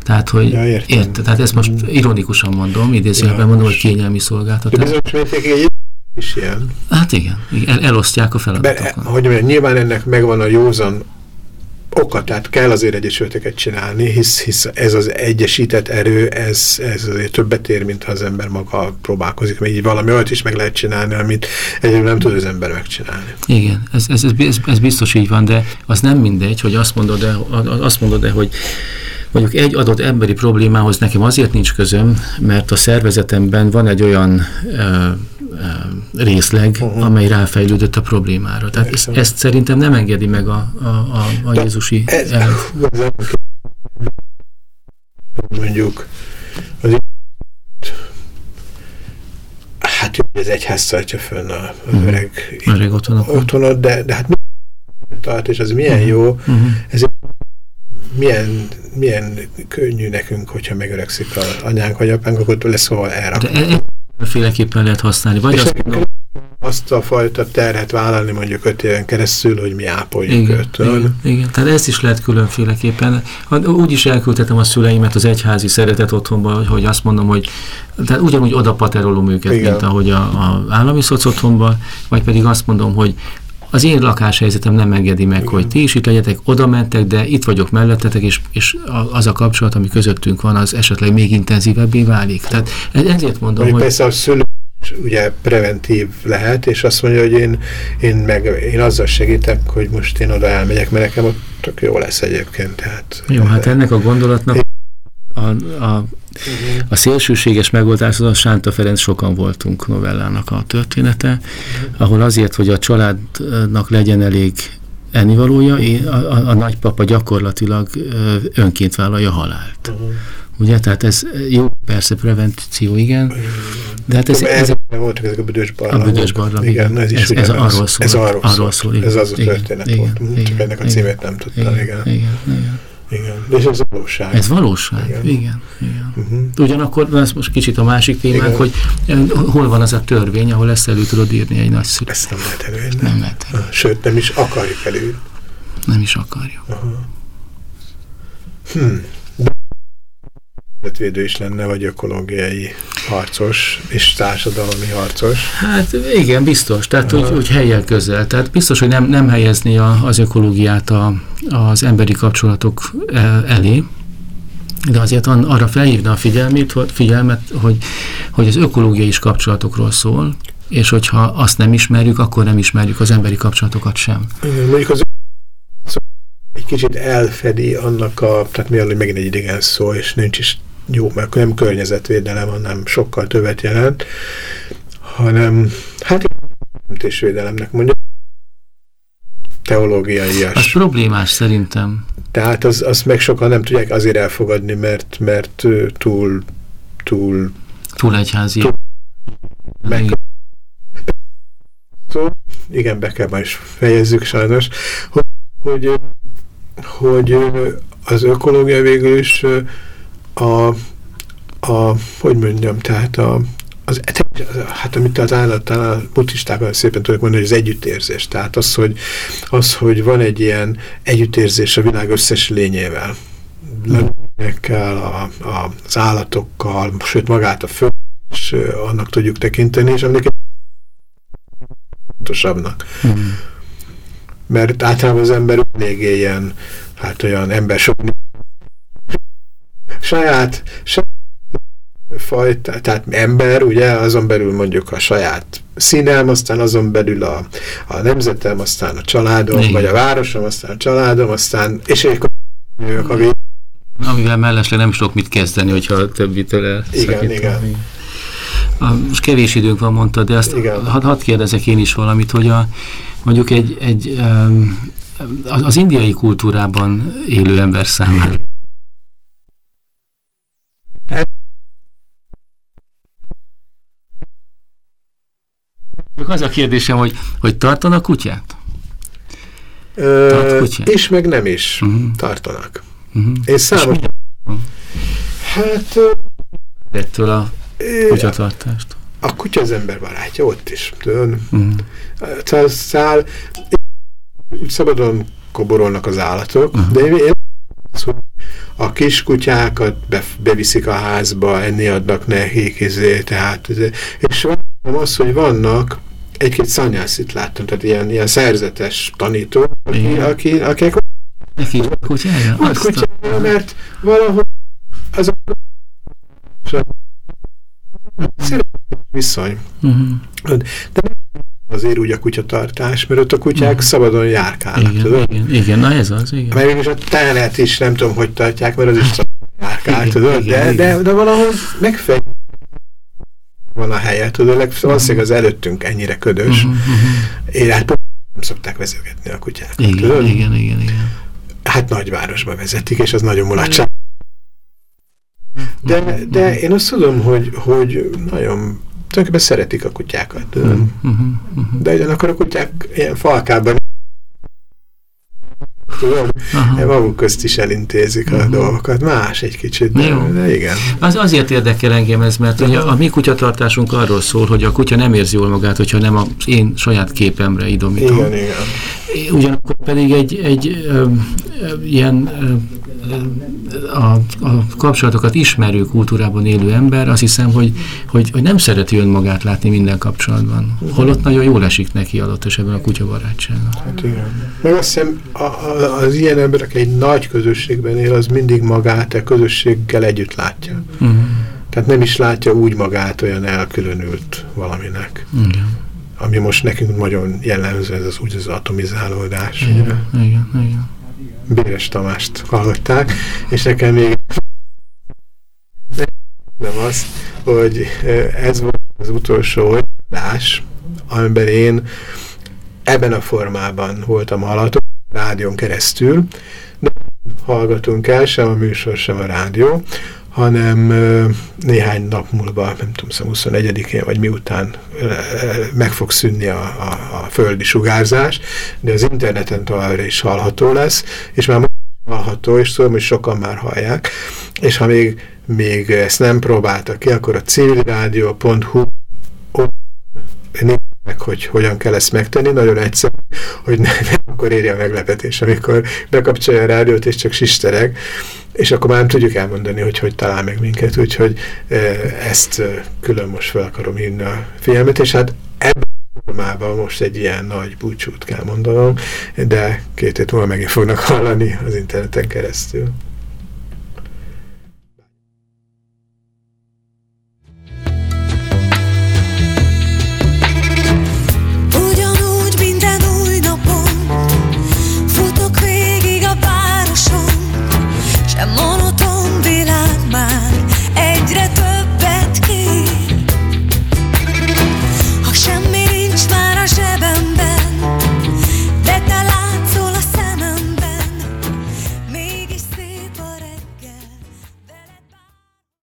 Tehát, hogy ja, érte, tehát ezt most ironikusan mondom, idézőjelben ja, mondom, hogy kényelmi szolgáltatás. De bizonyos mértékig is ilyen. Hát igen, el, elosztják a feladatokat. Be, hogy mondjam, nyilván ennek megvan a józan oka, tehát kell azért egyesületeket csinálni, hisz, hisz ez az egyesített erő, ez, ez azért többet ér, mint ha az ember maga próbálkozik, még így valami olyat is meg lehet csinálni, amit egyébként nem tud az ember megcsinálni. Igen, ez, ez, ez, ez biztos így van, de az nem mindegy, hogy azt mondod -e, azt mondod -e, hogy Mondjuk egy adott emberi problémához nekem azért nincs közöm, mert a szervezetemben van egy olyan részleg, uh -huh. amely ráfejlődött a problémára. Tehát ezt, ezt szerintem nem engedi meg a, a, a, a Jézusi ez, elv. Mondjuk az hát az egyház tartja fönn a, uh-huh. öreg, öreg otthonot, otthonot de, de hát tart, és az milyen uh -huh. jó. Uh -huh. Ez milyen, milyen könnyű nekünk, hogyha megöregszik az anyánk vagy apánk, akkor lesz hol elrakni. Féleképpen lehet használni. Vagy És azt mondom, azt a fajta terhet vállalni mondjuk öt éven keresztül, hogy mi ápoljuk igen, tudod? igen, igen, tehát ezt is lehet különféleképpen. Ha- Úgy is elküldhetem a szüleimet az egyházi szeretet otthonba, hogy- azt mondom, hogy tehát ugyanúgy oda paterolom őket, Igen. mint ahogy a, a állami szoc otthonba, vagy pedig azt mondom, hogy az én lakáshelyzetem nem engedi meg, Igen. hogy ti is itt legyetek, oda mentek, de itt vagyok mellettetek, és, és az a kapcsolat, ami közöttünk van, az esetleg még intenzívebbé válik. Tehát ez- ezért mondom, Mondjuk hogy persze a szülő ugye preventív lehet, és azt mondja, hogy én, én, meg, én azzal segítek, hogy most én oda elmegyek, mert nekem ott tök jó lesz egyébként. Tehát, Jó, hát ennek a gondolatnak a, a, a szélsőséges megoldás az a Sánta Ferenc sokan voltunk novellának a története, ahol azért, hogy a családnak legyen elég ennivalója, a, a, a nagypapa gyakorlatilag önként vállalja a halált. Ugye, tehát ez jó, persze prevenció, igen, de hát ez, ez, ez, voltak ezek a büdös a barlangok. büdös barlang, Igen, ez is ez, ez arról szól. Ez arról, arról szól. szól igen, Ez az a igen, történet igen, volt. Igen, Csak ennek a igen, címét nem tudtam. igen, Igen. igen, igen. Igen. És ez valóság. Ez valóság, igen, Igen. igen. igen. Uh-huh. Ugyanakkor, ez most kicsit a másik témánk, hogy eh, hol van az a törvény, ahol ezt elő tudod írni egy nagyszülő. Ezt nem lehet előírni. Nem lehet, elő- Sőt, nem is akarjuk előírni. nem is akarjuk. Hm. De védő is lenne, vagy ökológiai harcos, és társadalmi harcos. Hát igen, biztos, tehát Aha. hogy helyel közel. Tehát biztos, hogy nem, nem helyezni a, az ökológiát a, az emberi kapcsolatok eh, elé, de azért an- arra felhívna a figyelmét, figyelmet, hogy, hogy az ökológia is kapcsolatokról szól, és hogyha azt nem ismerjük, akkor nem ismerjük az emberi kapcsolatokat sem. Mondjuk az egy kicsit elfedi annak a, tehát mi hogy megint egy idegen szó, és nincs is jó, mert nem környezetvédelem, hanem sokkal többet jelent, hanem hát teremtésvédelemnek mondja teológiaias. Az problémás szerintem. Tehát az, azt meg sokan nem tudják azért elfogadni, mert, mert túl, túl Túl egyházi. Túl- meg, szó, igen, be kell ma is fejezzük sajnos, hogy, hogy, hogy az ökológia végül is a, a hogy mondjam, tehát a, az, hát amit az állatán a buddhistában szépen tudok mondani, hogy az együttérzés. Tehát az, hogy, az, hogy van egy ilyen együttérzés a világ összes lényével. Lényekkel, a, a, az állatokkal, sőt magát a föld, és annak tudjuk tekinteni, és aminek fontosabbnak. Mm. Mert általában az ember eléggé ilyen, hát olyan ember sok saját, saját fajta, tehát ember, ugye, azon belül mondjuk a saját színem, aztán azon belül a, a nemzetem, aztán a családom, Igen. vagy a városom, aztán a családom, aztán, és egy jövök a vég. Amivel mellesleg nem tudok mit kezdeni, hogyha a többitől elszakítom. igen. A, most kevés időnk van, mondta, de azt Igen. hadd had kérdezek én is valamit, hogy a, mondjuk egy, egy um, az indiai kultúrában élő ember számára. Csak az a kérdésem, hogy, hogy tartanak kutyát? Tart Ö, kutyát? és meg nem is Uh-huh. tartanak. Uh-huh. És számos... mi- Hát... ö, Ettől a kutyatartást. a kutya az ember barátja, ott is. Tudod? Uh-huh. Szál, szál, úgy szabadon koborolnak az állatok, Aha. de én, én az, hogy a kis kutyákat be, beviszik a házba, enni adnak nekik, izé, tehát, izé. és van az, hogy vannak egy-két szanyászit láttam, tehát ilyen, ilyen szerzetes tanító, aki, Igen. aki, akinek Neki a kutyája? a- kutyája, mert valahogy az a viszony. Uh-huh. azért úgy a kutyatartás, mert ott a kutyák Mhm. szabadon járkálnak, Igen, tudod? igen, igen, na ez az, igen. Mert mégis a tenet is nem tudom, hogy tartják, mert az is szabadon járkál, Igen, tudod? igen, De, igen. de, de valahol megfegy van a helye, tudod? Leg- Valószínűleg az előttünk ennyire ködös. Uh-huh, uh-huh. Én hát pont nem szokták vezetgetni a kutyákat, Igen, tudod? igen, igen, igen. Hát nagyvárosba vezetik, és az nagyon mulatság. De, de én azt tudom, hogy, hogy nagyon tulajdonképpen szeretik a kutyákat. tudod? Uh-huh, uh-huh. De ugyanakkor a kutyák ilyen falkában tudom, Aha. maguk közt is elintézik a dolgokat. Más egy kicsit, de, de igen. Az azért érdekel engem ez, mert ugye a mi kutyatartásunk arról szól, hogy a kutya nem érzi jól magát, hogyha nem az én saját képemre idomítom. Igen, igen. Ugyanakkor pedig egy, egy ö, ö, ilyen ö, a, a kapcsolatokat ismerő kultúrában élő ember, azt hiszem, hogy, hogy, hogy nem szereti önmagát látni minden kapcsolatban. Holott nagyon jól esik neki adott esetben a kutyabarátság. Hát igen. Meg azt hiszem, a, a, az ilyen emberek egy nagy közösségben él, az mindig magát a közösséggel együtt látja. Uh -huh. Tehát nem is látja úgy magát olyan elkülönült valaminek. Igen. Ami most nekünk nagyon jellemző, ez az úgy az atomizálódás. Igen, igen, igen. Béres Tamást hallották, és nekem még nem az, hogy ez volt az utolsó adás, amiben én ebben a formában voltam hallható, rádión keresztül, de hallgatunk el, sem a műsor, sem a rádió, hanem néhány nap múlva, nem tudom, 21-én vagy miután meg fog szűnni a, a, a földi sugárzás, de az interneten továbbra is hallható lesz, és már hallható, és tudom, hogy sokan már hallják, és ha még, még ezt nem próbáltak ki, akkor a civilrádió.hu meg, hogy hogyan kell ezt megtenni, nagyon egyszerű, hogy nem, nem (laughs) akkor érje a meglepetés, amikor bekapcsolja a rádiót, és csak sistereg, és akkor már nem tudjuk elmondani, hogy hogy talál meg minket, úgyhogy ezt külön most fel akarom hívni a figyelmet, és hát ebben formában most egy ilyen nagy búcsút kell mondanom, de két hét múlva megint fognak hallani az interneten keresztül.